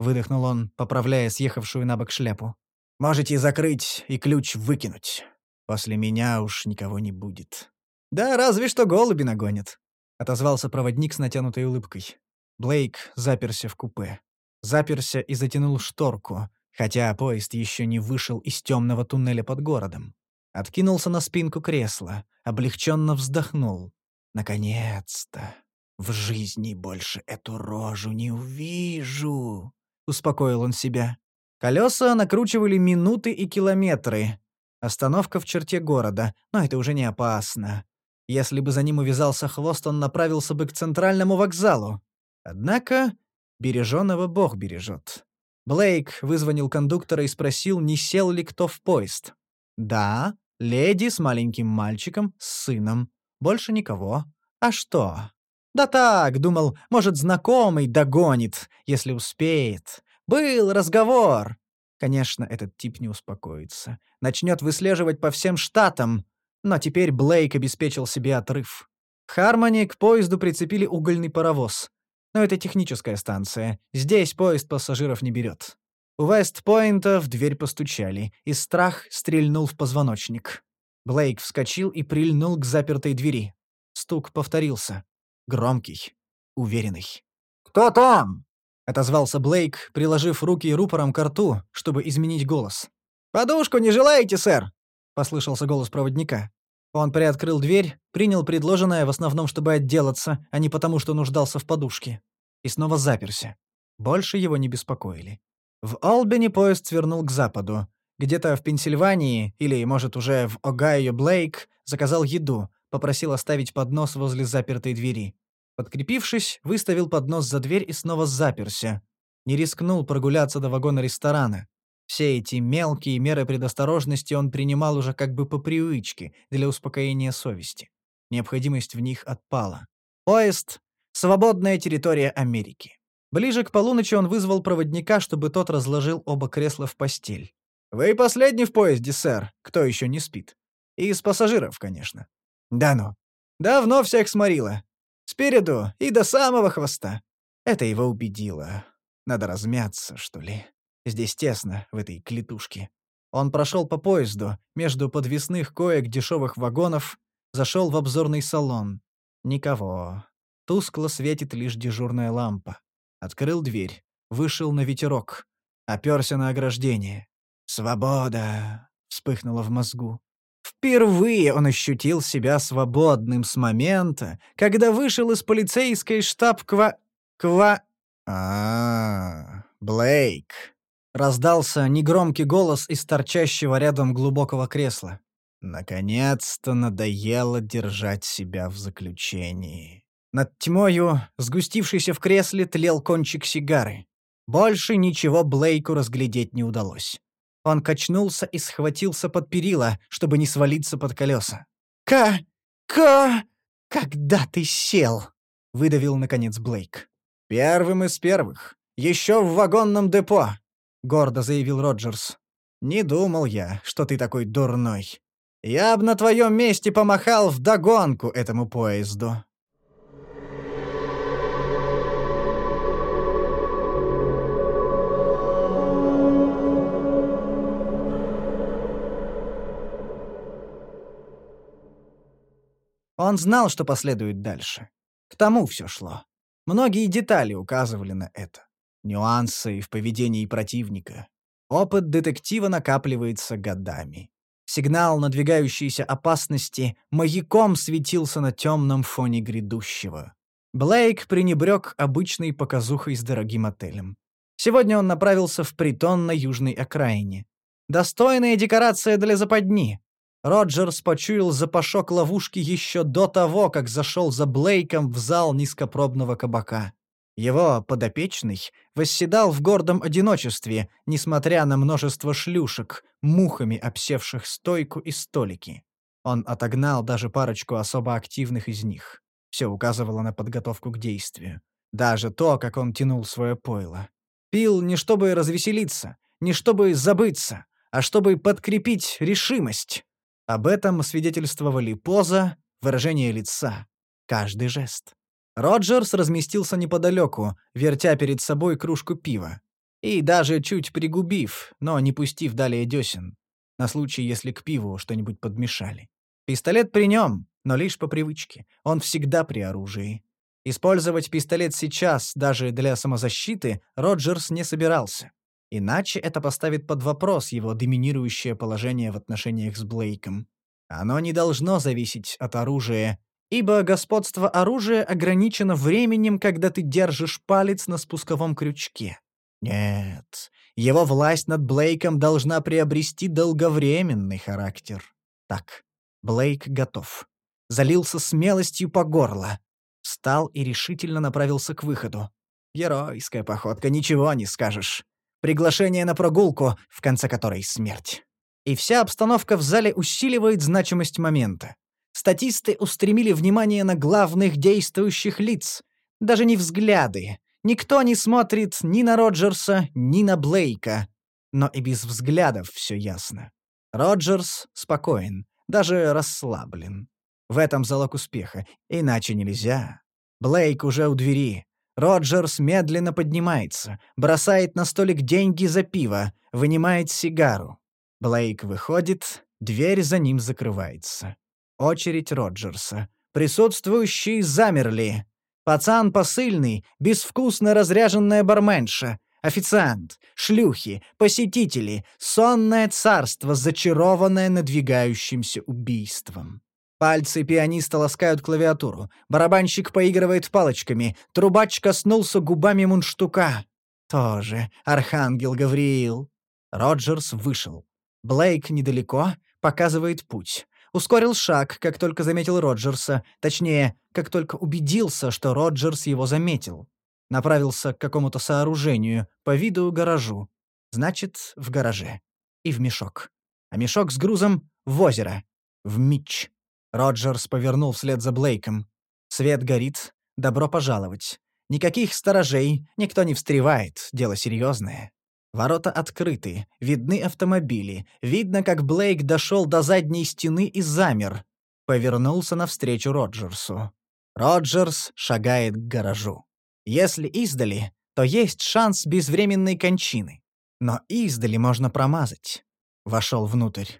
Выдохнул он, поправляя съехавшую на бок шляпу. «Можете закрыть и ключ выкинуть. После меня уж никого не будет». «Да разве что голуби нагонят», — отозвался проводник с натянутой улыбкой. Блейк заперся в купе. Заперся и затянул шторку, хотя поезд еще не вышел из темного туннеля под городом. Откинулся на спинку кресла, облегченно вздохнул. «Наконец-то! В жизни больше эту рожу не увижу!» Успокоил он себя. Колеса накручивали минуты и километры. Остановка в черте города, но это уже не опасно. Если бы за ним увязался хвост, он направился бы к центральному вокзалу. Однако береженого Бог бережет. Блейк вызвонил кондуктора и спросил, не сел ли кто в поезд. «Да, леди с маленьким мальчиком, с сыном. Больше никого. А что?» Да так, думал, может, знакомый догонит, если успеет. Был разговор. Конечно, этот тип не успокоится. Начнет выслеживать по всем штатам. Но теперь Блейк обеспечил себе отрыв. В Хармони к поезду прицепили угольный паровоз. Но это техническая станция. Здесь поезд пассажиров не берет. У Вестпойнта в дверь постучали, и страх стрельнул в позвоночник. Блейк вскочил и прильнул к запертой двери. Стук повторился. Громкий, уверенный. «Кто там?» — отозвался Блейк, приложив руки рупором к рту, чтобы изменить голос. «Подушку не желаете, сэр?» — послышался голос проводника. Он приоткрыл дверь, принял предложенное в основном, чтобы отделаться, а не потому, что нуждался в подушке. И снова заперся. Больше его не беспокоили. В Олбини поезд свернул к западу. Где-то в Пенсильвании, или, может, уже в Огайо Блейк, заказал еду, попросил оставить поднос возле запертой двери. Подкрепившись, выставил поднос за дверь и снова заперся. Не рискнул прогуляться до вагона ресторана. Все эти мелкие меры предосторожности он принимал уже как бы по привычке, для успокоения совести. Необходимость в них отпала. Поезд Свободная территория Америки. Ближе к полуночи он вызвал проводника, чтобы тот разложил оба кресла в постель. «Вы последний в поезде, сэр, кто еще не спит. Из пассажиров, конечно». «Да ну. Давно всех сморило. Спереду и до самого хвоста». Это его убедило. Надо размяться, что ли. Здесь тесно, в этой клетушке. Он прошел по поезду, между подвесных коек дешевых вагонов, зашел в обзорный салон. Никого. Тускло светит лишь дежурная лампа. Открыл дверь, вышел на ветерок, оперся на ограждение. «Свобода!» — вспыхнула в мозгу. Впервые он ощутил себя свободным с момента, когда вышел из полицейской штаб Ква... А, -а, -а Блейк. Раздался негромкий голос из торчащего рядом глубокого кресла. Наконец-то надоело держать себя в заключении. Над тьмою, сгустившейся в кресле, тлел кончик сигары. Больше ничего Блейку разглядеть не удалось. Он качнулся и схватился под перила, чтобы не свалиться под колеса. «Ка... Ка... Когда ты сел?» — выдавил, наконец, Блейк. «Первым из первых. Еще в вагонном депо», — гордо заявил Роджерс. «Не думал я, что ты такой дурной. Я б на твоем месте помахал вдогонку этому поезду». Он знал, что последует дальше. К тому все шло. Многие детали указывали на это. Нюансы в поведении противника. Опыт детектива накапливается годами. Сигнал надвигающейся опасности маяком светился на темном фоне грядущего. Блейк пренебрег обычной показухой с дорогим отелем. Сегодня он направился в притон на южной окраине. Достойная декорация для западни. Роджерс почуял запашок ловушки еще до того, как зашел за Блейком в зал низкопробного кабака. Его подопечный восседал в гордом одиночестве, несмотря на множество шлюшек, мухами обсевших стойку и столики. Он отогнал даже парочку особо активных из них. Все указывало на подготовку к действию. Даже то, как он тянул свое пойло. Пил не чтобы развеселиться, не чтобы забыться, а чтобы подкрепить решимость. Об этом свидетельствовали поза, выражение лица, каждый жест. Роджерс разместился неподалеку, вертя перед собой кружку пива. И даже чуть пригубив, но не пустив далее десен. На случай, если к пиву что-нибудь подмешали. Пистолет при нем, но лишь по привычке. Он всегда при оружии. Использовать пистолет сейчас, даже для самозащиты, Роджерс не собирался. Иначе это поставит под вопрос его доминирующее положение в отношениях с Блейком. Оно не должно зависеть от оружия, ибо господство оружия ограничено временем, когда ты держишь палец на спусковом крючке. Нет, его власть над Блейком должна приобрести долговременный характер. Так, Блейк готов. Залился смелостью по горло. Встал и решительно направился к выходу. Геройская походка, ничего не скажешь. Приглашение на прогулку, в конце которой смерть. И вся обстановка в зале усиливает значимость момента. Статисты устремили внимание на главных действующих лиц. Даже не взгляды. Никто не смотрит ни на Роджерса, ни на Блейка. Но и без взглядов все ясно. Роджерс спокоен, даже расслаблен. В этом залог успеха, иначе нельзя. Блейк уже у двери, Роджерс медленно поднимается, бросает на столик деньги за пиво, вынимает сигару. Блейк выходит, дверь за ним закрывается. Очередь Роджерса. Присутствующие замерли. Пацан посыльный, безвкусно разряженная барменша, официант, шлюхи, посетители, сонное царство, зачарованное надвигающимся убийством. Пальцы пианиста ласкают клавиатуру. Барабанщик поигрывает палочками. Трубач коснулся губами мундштука. Тоже Архангел Гавриил. Роджерс вышел. Блейк недалеко, показывает путь. Ускорил шаг, как только заметил Роджерса. Точнее, как только убедился, что Роджерс его заметил. Направился к какому-то сооружению, по виду гаражу. Значит, в гараже. И в мешок. А мешок с грузом — в озеро. В Митч. Роджерс повернул вслед за Блейком. Свет горит, Добро пожаловать. Никаких сторожей, никто не встревает, дело серьезное. Ворота открыты, видны автомобили, видно, как Блейк дошел до задней стены и замер. Повернулся навстречу Роджерсу. Роджерс шагает к гаражу. Если издали, то есть шанс безвременной кончины. Но издали можно промазать. Вошел внутрь.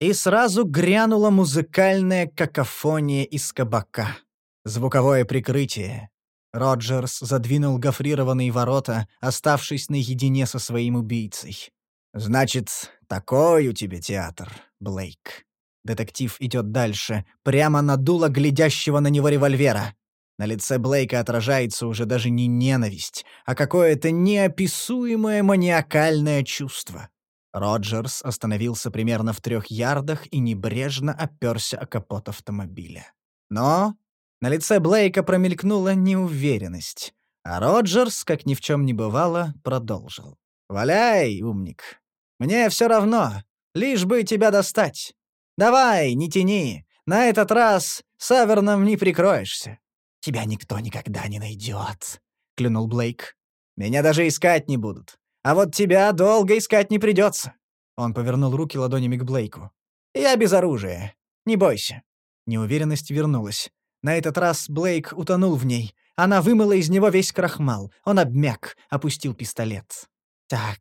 И сразу грянула музыкальная какофония из кабака. Звуковое прикрытие. Роджерс задвинул гофрированные ворота, оставшись наедине со своим убийцей. «Значит, такой у тебя театр, Блейк». Детектив идет дальше, прямо на дуло глядящего на него револьвера. На лице Блейка отражается уже даже не ненависть, а какое-то неописуемое маниакальное чувство. Роджерс остановился примерно в трех ярдах и небрежно оперся о капот автомобиля. Но на лице Блейка промелькнула неуверенность, а Роджерс, как ни в чем не бывало, продолжил. «Валяй, умник. Мне все равно, лишь бы тебя достать. Давай, не тяни. На этот раз саверном не прикроешься». «Тебя никто никогда не найдет», — клянул Блейк. «Меня даже искать не будут. А вот тебя долго искать не придется». Он повернул руки ладонями к Блейку. «Я без оружия. Не бойся». Неуверенность вернулась. На этот раз Блейк утонул в ней. Она вымыла из него весь крахмал. Он обмяк, опустил пистолет. «Так,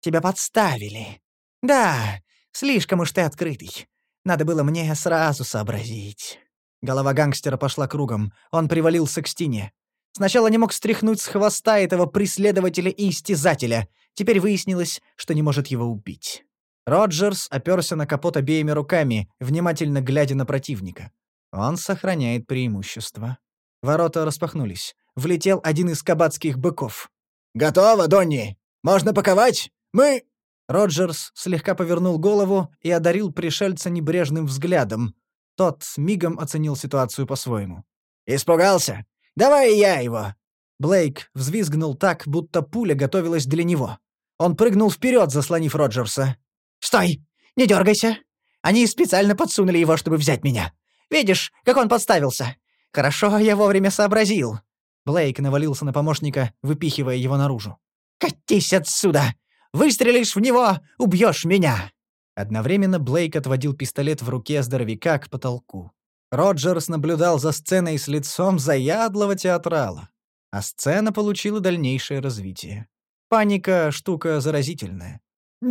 тебя подставили. Да, слишком уж ты открытый. Надо было мне сразу сообразить». Голова гангстера пошла кругом. Он привалился к стене. Сначала не мог стряхнуть с хвоста этого преследователя и истязателя. Теперь выяснилось, что не может его убить. Роджерс оперся на капот обеими руками, внимательно глядя на противника. Он сохраняет преимущество. Ворота распахнулись. Влетел один из кабацких быков. «Готово, Донни! Можно паковать? Мы...» Роджерс слегка повернул голову и одарил пришельца небрежным взглядом. Тот мигом оценил ситуацию по-своему. «Испугался? Давай я его!» Блейк взвизгнул так, будто пуля готовилась для него. Он прыгнул вперед, заслонив Роджерса. «Стой! Не дергайся! Они специально подсунули его, чтобы взять меня. Видишь, как он подставился? Хорошо, я вовремя сообразил». Блейк навалился на помощника, выпихивая его наружу. «Катись отсюда! Выстрелишь в него, убьешь меня!» Одновременно Блейк отводил пистолет в руке здоровяка к потолку. Роджерс наблюдал за сценой с лицом заядлого театрала. А сцена получила дальнейшее развитие. Паника — штука заразительная.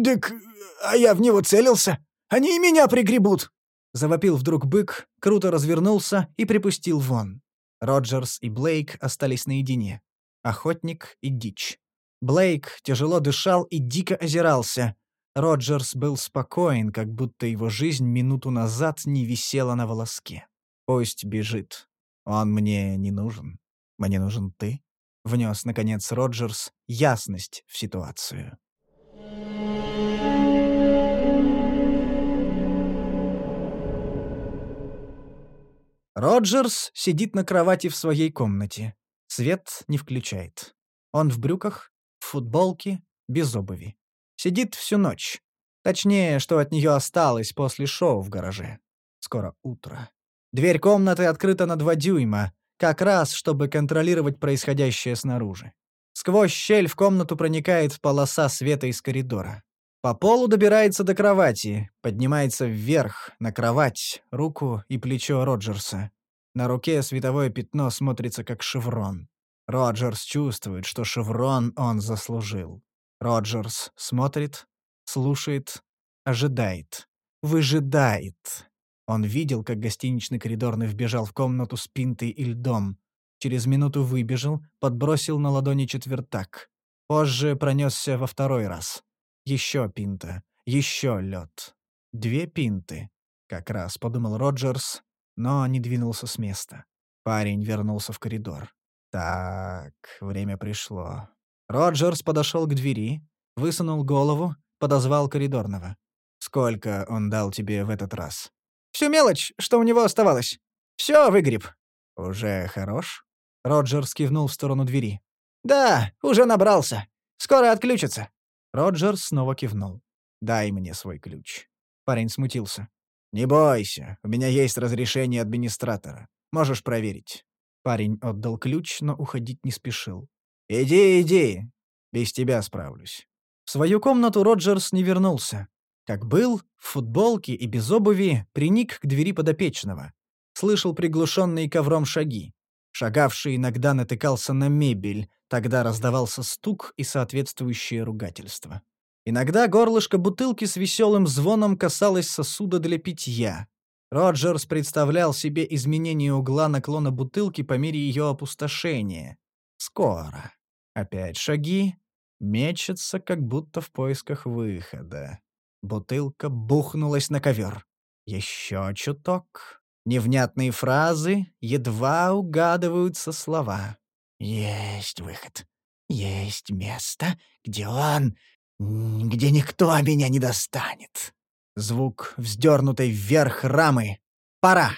«Так, а я в него целился? Они и меня пригребут!» Завопил вдруг бык, круто развернулся и припустил вон. Роджерс и Блейк остались наедине. Охотник и дичь. Блейк тяжело дышал и дико озирался. Роджерс был спокоен, как будто его жизнь минуту назад не висела на волоске. «Пусть бежит. Он мне не нужен. Мне нужен ты», — внес, наконец, Роджерс ясность в ситуацию. Роджерс сидит на кровати в своей комнате. Свет не включает. Он в брюках, в футболке, без обуви. Сидит всю ночь. Точнее, что от нее осталось после шоу в гараже. Скоро утро. Дверь комнаты открыта на два дюйма, как раз, чтобы контролировать происходящее снаружи. Сквозь щель в комнату проникает полоса света из коридора. По полу добирается до кровати, поднимается вверх, на кровать, руку и плечо Роджерса. На руке световое пятно смотрится как шеврон. Роджерс чувствует, что шеврон он заслужил. Роджерс смотрит, слушает, ожидает, выжидает. Он видел, как гостиничный коридорный вбежал в комнату с пинтой и льдом. Через минуту выбежал, подбросил на ладони четвертак. Позже пронесся во второй раз. Еще пинта. Еще лед. Две пинты. Как раз, подумал Роджерс, но не двинулся с места. Парень вернулся в коридор. Так, время пришло. Роджерс подошел к двери, высунул голову, подозвал коридорного. «Сколько он дал тебе в этот раз?» «Всю мелочь, что у него оставалось. Все выгреб». «Уже хорош?» Роджерс кивнул в сторону двери. «Да, уже набрался. Скоро отключится». Роджер снова кивнул. «Дай мне свой ключ». Парень смутился. «Не бойся, у меня есть разрешение администратора. Можешь проверить». Парень отдал ключ, но уходить не спешил. «Иди, иди. Без тебя справлюсь». В свою комнату Роджерс не вернулся. Как был, в футболке и без обуви, приник к двери подопечного. Слышал приглушенные ковром шаги. Шагавший иногда натыкался на мебель, тогда раздавался стук и соответствующее ругательство. Иногда горлышко бутылки с веселым звоном касалось сосуда для питья. Роджерс представлял себе изменение угла наклона бутылки по мере ее опустошения. Скоро. Опять шаги. Мечется, как будто в поисках выхода. Бутылка бухнулась на ковер. Еще чуток. Невнятные фразы, едва угадываются слова. «Есть выход. Есть место, где он... где никто меня не достанет». Звук вздернутой вверх рамы. «Пора!»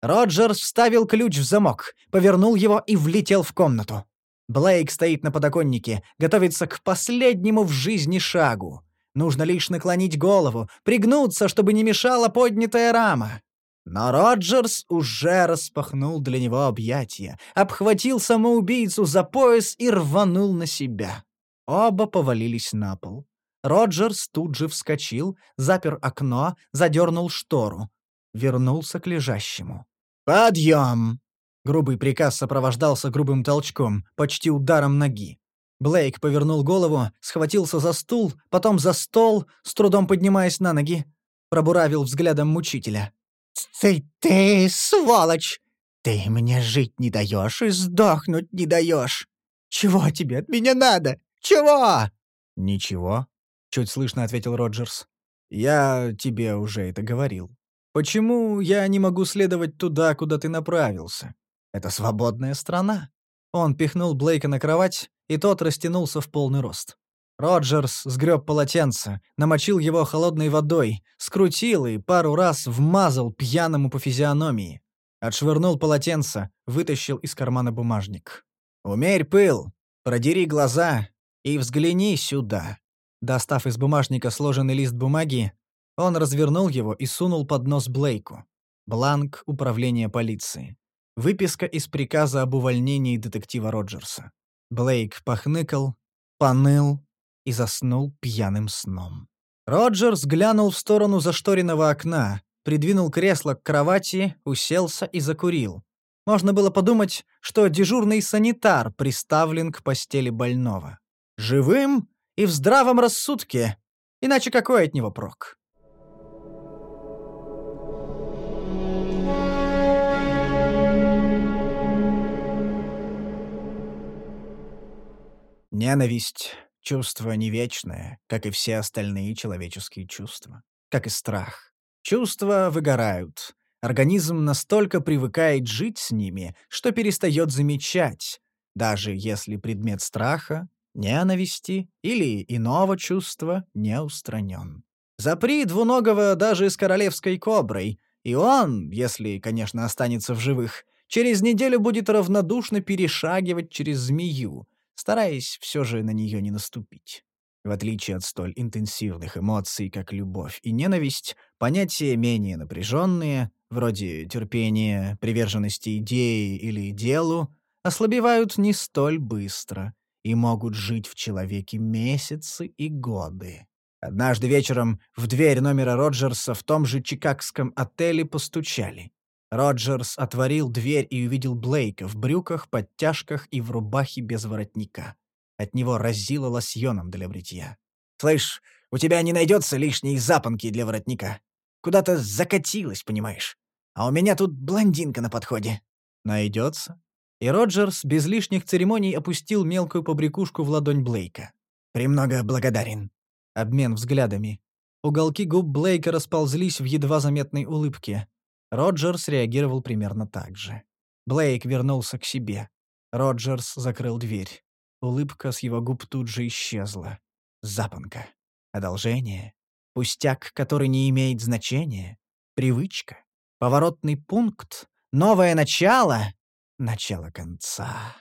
Роджерс вставил ключ в замок, повернул его и влетел в комнату. Блейк стоит на подоконнике, готовится к последнему в жизни шагу. Нужно лишь наклонить голову, пригнуться, чтобы не мешала поднятая рама. Но Роджерс уже распахнул для него объятия, обхватил самоубийцу за пояс и рванул на себя. Оба повалились на пол. Роджерс тут же вскочил, запер окно, задернул штору. Вернулся к лежащему. «Подъем!» Грубый приказ сопровождался грубым толчком, почти ударом ноги. Блейк повернул голову, схватился за стул, потом за стол, с трудом поднимаясь на ноги. Пробуравил взглядом мучителя. «Ты, ты, сволочь! Ты мне жить не даешь и сдохнуть не даешь! Чего тебе от меня надо? Чего?» «Ничего», — чуть слышно ответил Роджерс. «Я тебе уже это говорил. Почему я не могу следовать туда, куда ты направился? Это свободная страна». Он пихнул Блейка на кровать, и тот растянулся в полный рост. Роджерс сгреб полотенце, намочил его холодной водой, скрутил и пару раз вмазал пьяному по физиономии. Отшвырнул полотенце, вытащил из кармана бумажник. «Умерь пыл, продери глаза и взгляни сюда». Достав из бумажника сложенный лист бумаги, он развернул его и сунул под нос Блейку. Бланк управления полиции. Выписка из приказа об увольнении детектива Роджерса. Блейк похныкал, поныл, и заснул пьяным сном. Роджерс глянул в сторону зашторенного окна, придвинул кресло к кровати, уселся и закурил. Можно было подумать, что дежурный санитар приставлен к постели больного. Живым и в здравом рассудке, иначе какой от него прок? Ненависть Чувство не вечное, как и все остальные человеческие чувства. Как и страх. Чувства выгорают. Организм настолько привыкает жить с ними, что перестает замечать, даже если предмет страха, ненависти или иного чувства не устранен. Запри двуногого даже с королевской коброй, и он, если, конечно, останется в живых, через неделю будет равнодушно перешагивать через змею, стараясь все же на нее не наступить. В отличие от столь интенсивных эмоций, как любовь и ненависть, понятия менее напряженные, вроде терпения, приверженности идее или делу, ослабевают не столь быстро и могут жить в человеке месяцы и годы. Однажды вечером в дверь номера Роджерса в том же чикагском отеле постучали. Роджерс отворил дверь и увидел Блейка в брюках, подтяжках и в рубахе без воротника. От него разило лосьоном для бритья. «Слышь, у тебя не найдется лишней запонки для воротника. Куда-то закатилась, понимаешь? А у меня тут блондинка на подходе». «Найдется?» И Роджерс без лишних церемоний опустил мелкую побрякушку в ладонь Блейка. «Премного благодарен». Обмен взглядами. Уголки губ Блейка расползлись в едва заметной улыбке. Роджерс реагировал примерно так же. Блейк вернулся к себе. Роджерс закрыл дверь. Улыбка с его губ тут же исчезла. Запонка. Одолжение. Пустяк, который не имеет значения. Привычка. Поворотный пункт. Новое начало. Начало конца.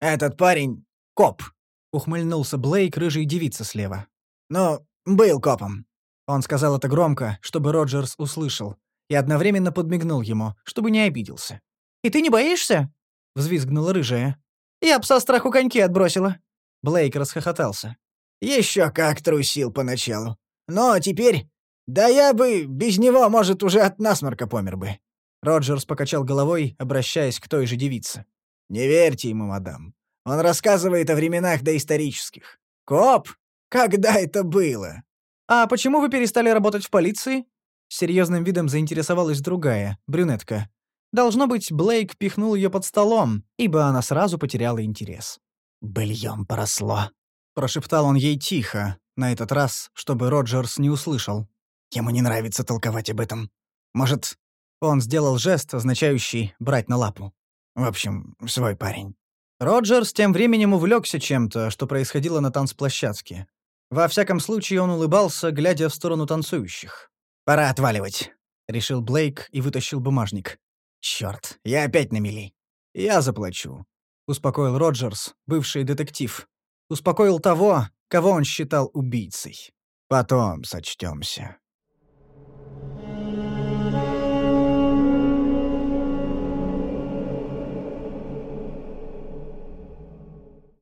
«Этот парень — коп», — ухмыльнулся Блейк, рыжей девица слева. «Ну, был копом. Он сказал это громко, чтобы Роджерс услышал, и одновременно подмигнул ему, чтобы не обиделся. И ты не боишься?» — взвизгнула рыжая. «Я б страху коньки отбросила». Блейк расхохотался. «Еще как трусил поначалу. Но теперь... Да я бы без него, может, уже от насморка помер бы». Роджерс покачал головой, обращаясь к той же девице. «Не верьте ему, мадам. Он рассказывает о временах доисторических. Коп? Когда это было?» «А почему вы перестали работать в полиции?» Серьезным видом заинтересовалась другая, брюнетка. Должно быть, Блейк пихнул ее под столом, ибо она сразу потеряла интерес. «Быльем поросло», — прошептал он ей тихо, на этот раз, чтобы Роджерс не услышал. «Ему не нравится толковать об этом. Может...» Он сделал жест, означающий «брать на лапу». В общем, свой парень. Роджерс тем временем увлекся чем-то, что происходило на танцплощадке. Во всяком случае, он улыбался, глядя в сторону танцующих. «Пора отваливать», — решил Блейк и вытащил бумажник. «Чёрт, я опять на мели». «Я заплачу», — успокоил Роджерс, бывший детектив. Успокоил того, кого он считал убийцей. «Потом сочтёмся».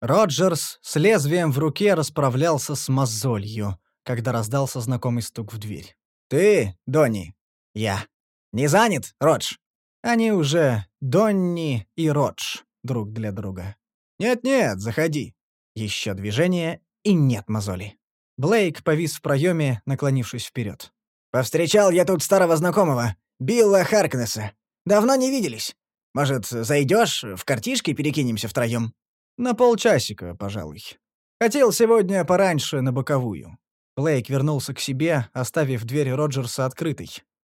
Роджерс с лезвием в руке расправлялся с мозолью, когда раздался знакомый стук в дверь. «Ты, Донни?» «Я». «Не занят, Родж?» Они уже Донни и Родж друг для друга. «Нет-нет, заходи». Еще движение, и нет мозоли. Блейк повис в проеме, наклонившись вперед. «Повстречал я тут старого знакомого, Билла Харкнесса. Давно не виделись. Может, зайдешь, в картишки перекинемся втроем?» На полчасика, пожалуй. Хотел сегодня пораньше на боковую. Блейк вернулся к себе, оставив дверь Роджерса открытой.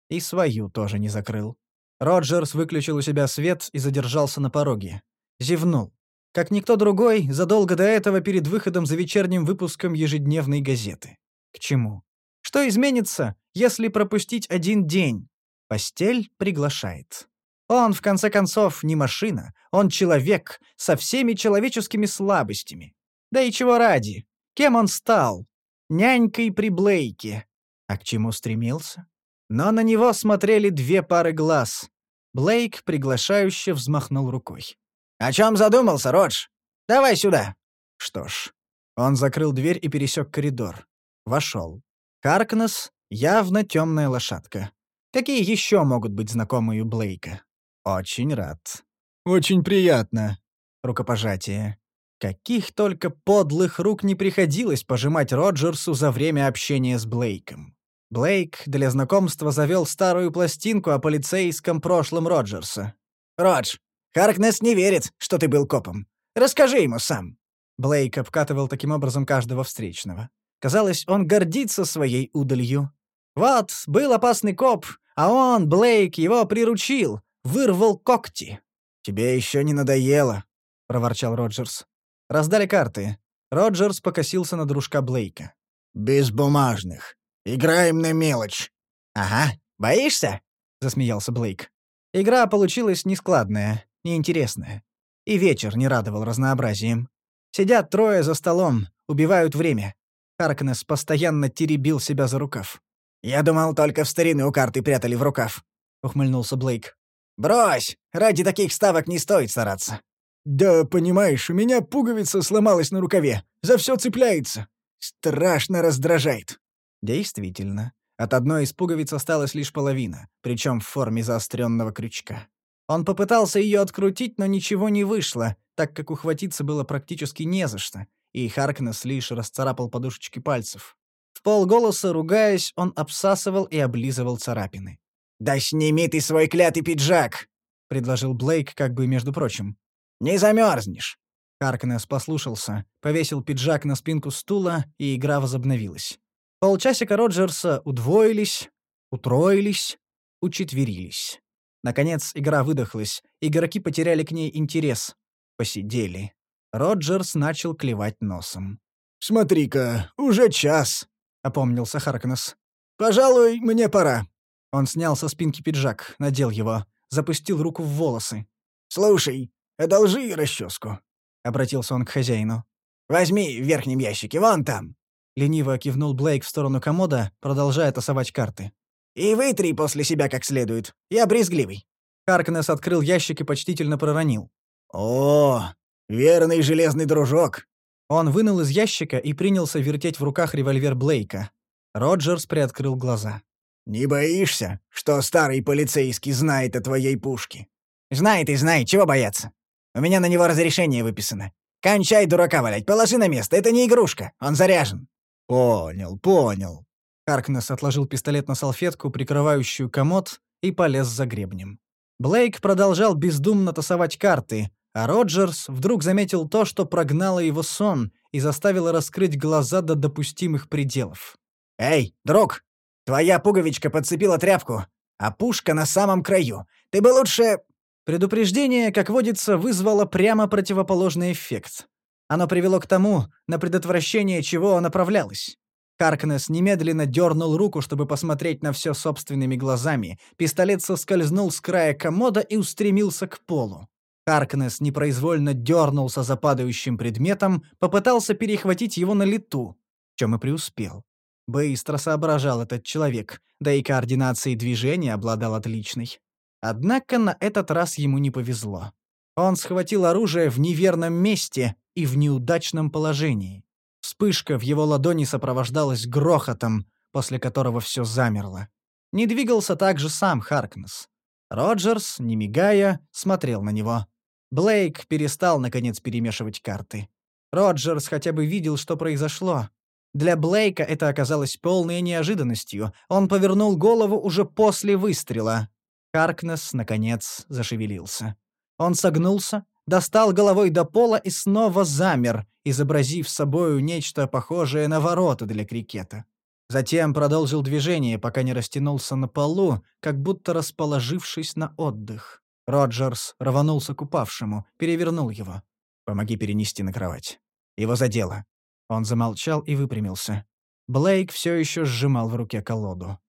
И свою тоже не закрыл. Роджерс выключил у себя свет и задержался на пороге. Зевнул. Как никто другой, задолго до этого перед выходом за вечерним выпуском ежедневной газеты. К чему? Что изменится, если пропустить один день? Постель приглашает. Он, в конце концов, не машина, он человек со всеми человеческими слабостями. Да и чего ради? Кем он стал? Нянькой при Блейке. А к чему стремился? Но на него смотрели две пары глаз. Блейк приглашающе взмахнул рукой. «О чем задумался, Родж? Давай сюда!» Что ж, он закрыл дверь и пересек коридор. Вошел. Каркнес — явно темная лошадка. Какие еще могут быть знакомые у Блейка? «Очень рад». «Очень приятно». Рукопожатие. Каких только подлых рук не приходилось пожимать Роджерсу за время общения с Блейком. Блейк для знакомства завел старую пластинку о полицейском прошлом Роджерса. «Родж, Харкнес не верит, что ты был копом. Расскажи ему сам». Блейк обкатывал таким образом каждого встречного. Казалось, он гордится своей удалью. Вот, был опасный коп, а он, Блейк, его приручил, Вырвал когти. Тебе еще не надоело, проворчал Роджерс. Раздали карты. Роджерс покосился на дружка Блейка. Без бумажных. Играем на мелочь. Ага. Боишься? засмеялся Блейк. Игра получилась нескладная, неинтересная. И вечер не радовал разнообразием. Сидят трое за столом, убивают время. Харкнес постоянно теребил себя за рукав. «Я думал, только в старину карты прятали в рукав», — ухмыльнулся Блейк. «Брось! Ради таких ставок не стоит стараться». «Да, понимаешь, у меня пуговица сломалась на рукаве. За все цепляется. Страшно раздражает». Действительно. От одной из пуговиц осталась лишь половина, причем в форме заостренного крючка. Он попытался ее открутить, но ничего не вышло, так как ухватиться было практически не за что, и Харкнес лишь расцарапал подушечки пальцев. В полголоса, ругаясь, он обсасывал и облизывал царапины. «Да сними ты свой клятый пиджак!» — предложил Блейк, как бы между прочим. «Не замерзнешь!» Харкнес послушался, повесил пиджак на спинку стула, и игра возобновилась. Полчасика Роджерса удвоились, утроились, учетверились. Наконец игра выдохлась, игроки потеряли к ней интерес. Посидели. Роджерс начал клевать носом. «Смотри-ка, уже час», — опомнился Харкнес. «Пожалуй, мне пора». Он снял со спинки пиджак, надел его, запустил руку в волосы. «Слушай, одолжи расческу», — обратился он к хозяину. «Возьми в верхнем ящике, вон там». Лениво кивнул Блейк в сторону комода, продолжая тасовать карты. «И вытри после себя как следует. Я брезгливый». Харкнес открыл ящик и почтительно проронил. «О, верный железный дружок!» Он вынул из ящика и принялся вертеть в руках револьвер Блейка. Роджерс приоткрыл глаза. «Не боишься, что старый полицейский знает о твоей пушке?» «Знает и знает, чего бояться? У меня на него разрешение выписано. Кончай дурака валять, положи на место, это не игрушка, он заряжен». «Понял, понял». Харкнес отложил пистолет на салфетку, прикрывающую комод, и полез за гребнем. Блейк продолжал бездумно тасовать карты, а Роджерс вдруг заметил то, что прогнало его сон и заставило раскрыть глаза до допустимых пределов. «Эй, друг, твоя пуговичка подцепила тряпку, а пушка на самом краю. Ты бы лучше...» Предупреждение, как водится, вызвало прямо противоположный эффект. Оно привело к тому, на предотвращение чего направлялось. Каркнес немедленно дернул руку, чтобы посмотреть на все собственными глазами. Пистолет соскользнул с края комода и устремился к полу. Каркнес непроизвольно дернулся за падающим предметом, попытался перехватить его на лету, в чем и преуспел. Быстро соображал этот человек, да и координацией движения обладал отличной. Однако на этот раз ему не повезло. Он схватил оружие в неверном месте и в неудачном положении. Вспышка в его ладони сопровождалась грохотом, после которого все замерло. Не двигался также сам Харкнес. Роджерс, не мигая, смотрел на него. Блейк перестал, наконец, перемешивать карты. Роджерс хотя бы видел, что произошло. Для Блейка это оказалось полной неожиданностью. Он повернул голову уже после выстрела. Харкнес, наконец, зашевелился. Он согнулся, достал головой до пола и снова замер, изобразив собою нечто похожее на ворота для крикета. Затем продолжил движение, пока не растянулся на полу, как будто расположившись на отдых. Роджерс рванулся к упавшему, перевернул его. «Помоги перенести на кровать». Его задело. Он замолчал и выпрямился. Блейк все еще сжимал в руке колоду.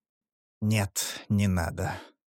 «Нет, не надо.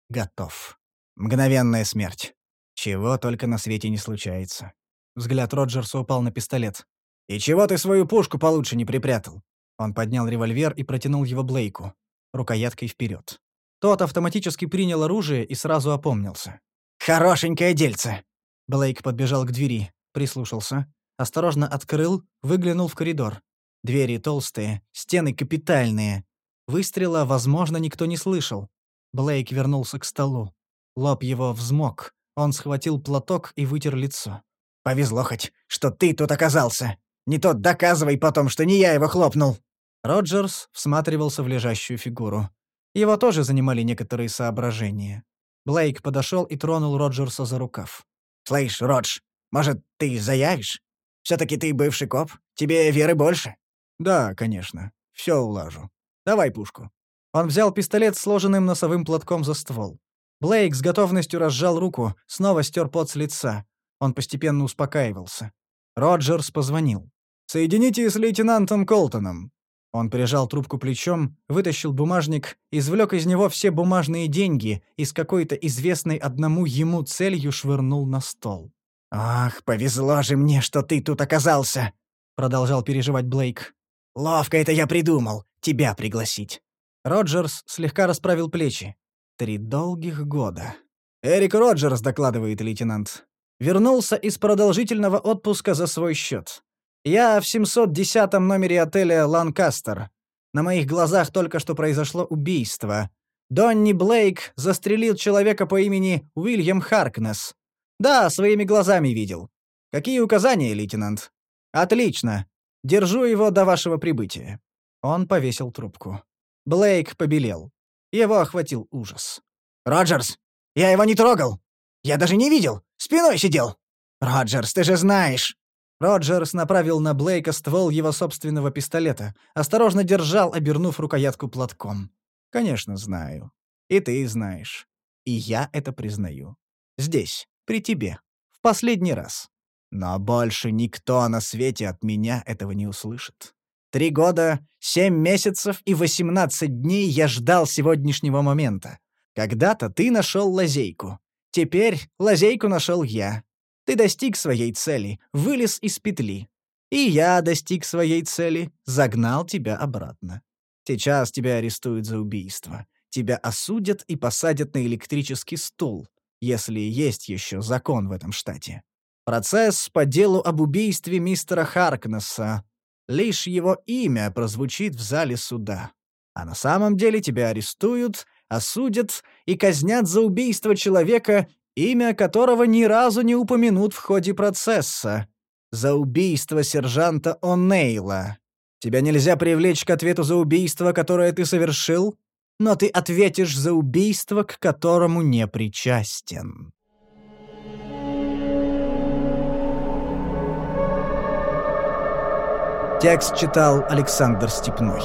Готов. Мгновенная смерть. Чего только на свете не случается. Взгляд Роджерса упал на пистолет. «И чего ты свою пушку получше не припрятал?» Он поднял револьвер и протянул его Блейку, рукояткой вперед. Тот автоматически принял оружие и сразу опомнился. «Хорошенькое дельце!» Блейк подбежал к двери, прислушался, осторожно открыл, выглянул в коридор. Двери толстые, стены капитальные. Выстрела, возможно, никто не слышал. Блейк вернулся к столу. Лоб его взмок, он схватил платок и вытер лицо. «Повезло хоть, что ты тут оказался. Не тот доказывай потом, что не я его хлопнул». Роджерс всматривался в лежащую фигуру. Его тоже занимали некоторые соображения. Блейк подошел и тронул Роджерса за рукав. «Слышь, Родж, может, ты заявишь? Все-таки ты бывший коп? Тебе веры больше?» «Да, конечно. Все улажу. Давай пушку». Он взял пистолет сложенным носовым платком за ствол. Блейк с готовностью разжал руку, снова стер пот с лица. Он постепенно успокаивался. Роджерс позвонил. «Соедините с лейтенантом Колтоном». Он прижал трубку плечом, вытащил бумажник, извлек из него все бумажные деньги и с какой-то известной одному ему целью швырнул на стол. «Ах, повезло же мне, что ты тут оказался!» — продолжал переживать Блейк. «Ловко это я придумал, тебя пригласить». Роджерс слегка расправил плечи. Три долгих года. «Эрик Роджерс», — докладывает лейтенант. «Вернулся из продолжительного отпуска за свой счет. Я в 710-м номере отеля «Ланкастер». На моих глазах только что произошло убийство. Донни Блейк застрелил человека по имени Уильям Харкнес. Да, своими глазами видел. Какие указания, лейтенант? Отлично. Держу его до вашего прибытия. Он повесил трубку. Блейк побелел. Его охватил ужас. «Роджерс, я его не трогал! Я даже не видел! Спиной сидел! Роджерс, ты же знаешь!» Роджерс направил на Блейка ствол его собственного пистолета, осторожно держал, обернув рукоятку платком. «Конечно, знаю. И ты знаешь. И я это признаю. Здесь, при тебе. В последний раз. Но больше никто на свете от меня этого не услышит. Три года, семь месяцев и восемнадцать дней я ждал сегодняшнего момента. Когда-то ты нашел лазейку. Теперь лазейку нашел я. Ты достиг своей цели, вылез из петли. И я достиг своей цели, загнал тебя обратно. Сейчас тебя арестуют за убийство. Тебя осудят и посадят на электрический стул. Если есть еще закон в этом штате. Процесс по делу об убийстве мистера Харкнесса. Лишь его имя прозвучит в зале суда. А на самом деле тебя арестуют, осудят и казнят за убийство человека, имя которого ни разу не упомянут в ходе процесса. За убийство сержанта О'Нейла. Тебя нельзя привлечь к ответу за убийство, которое ты совершил, но ты ответишь за убийство, к которому не причастен. Текст читал Александр Степной.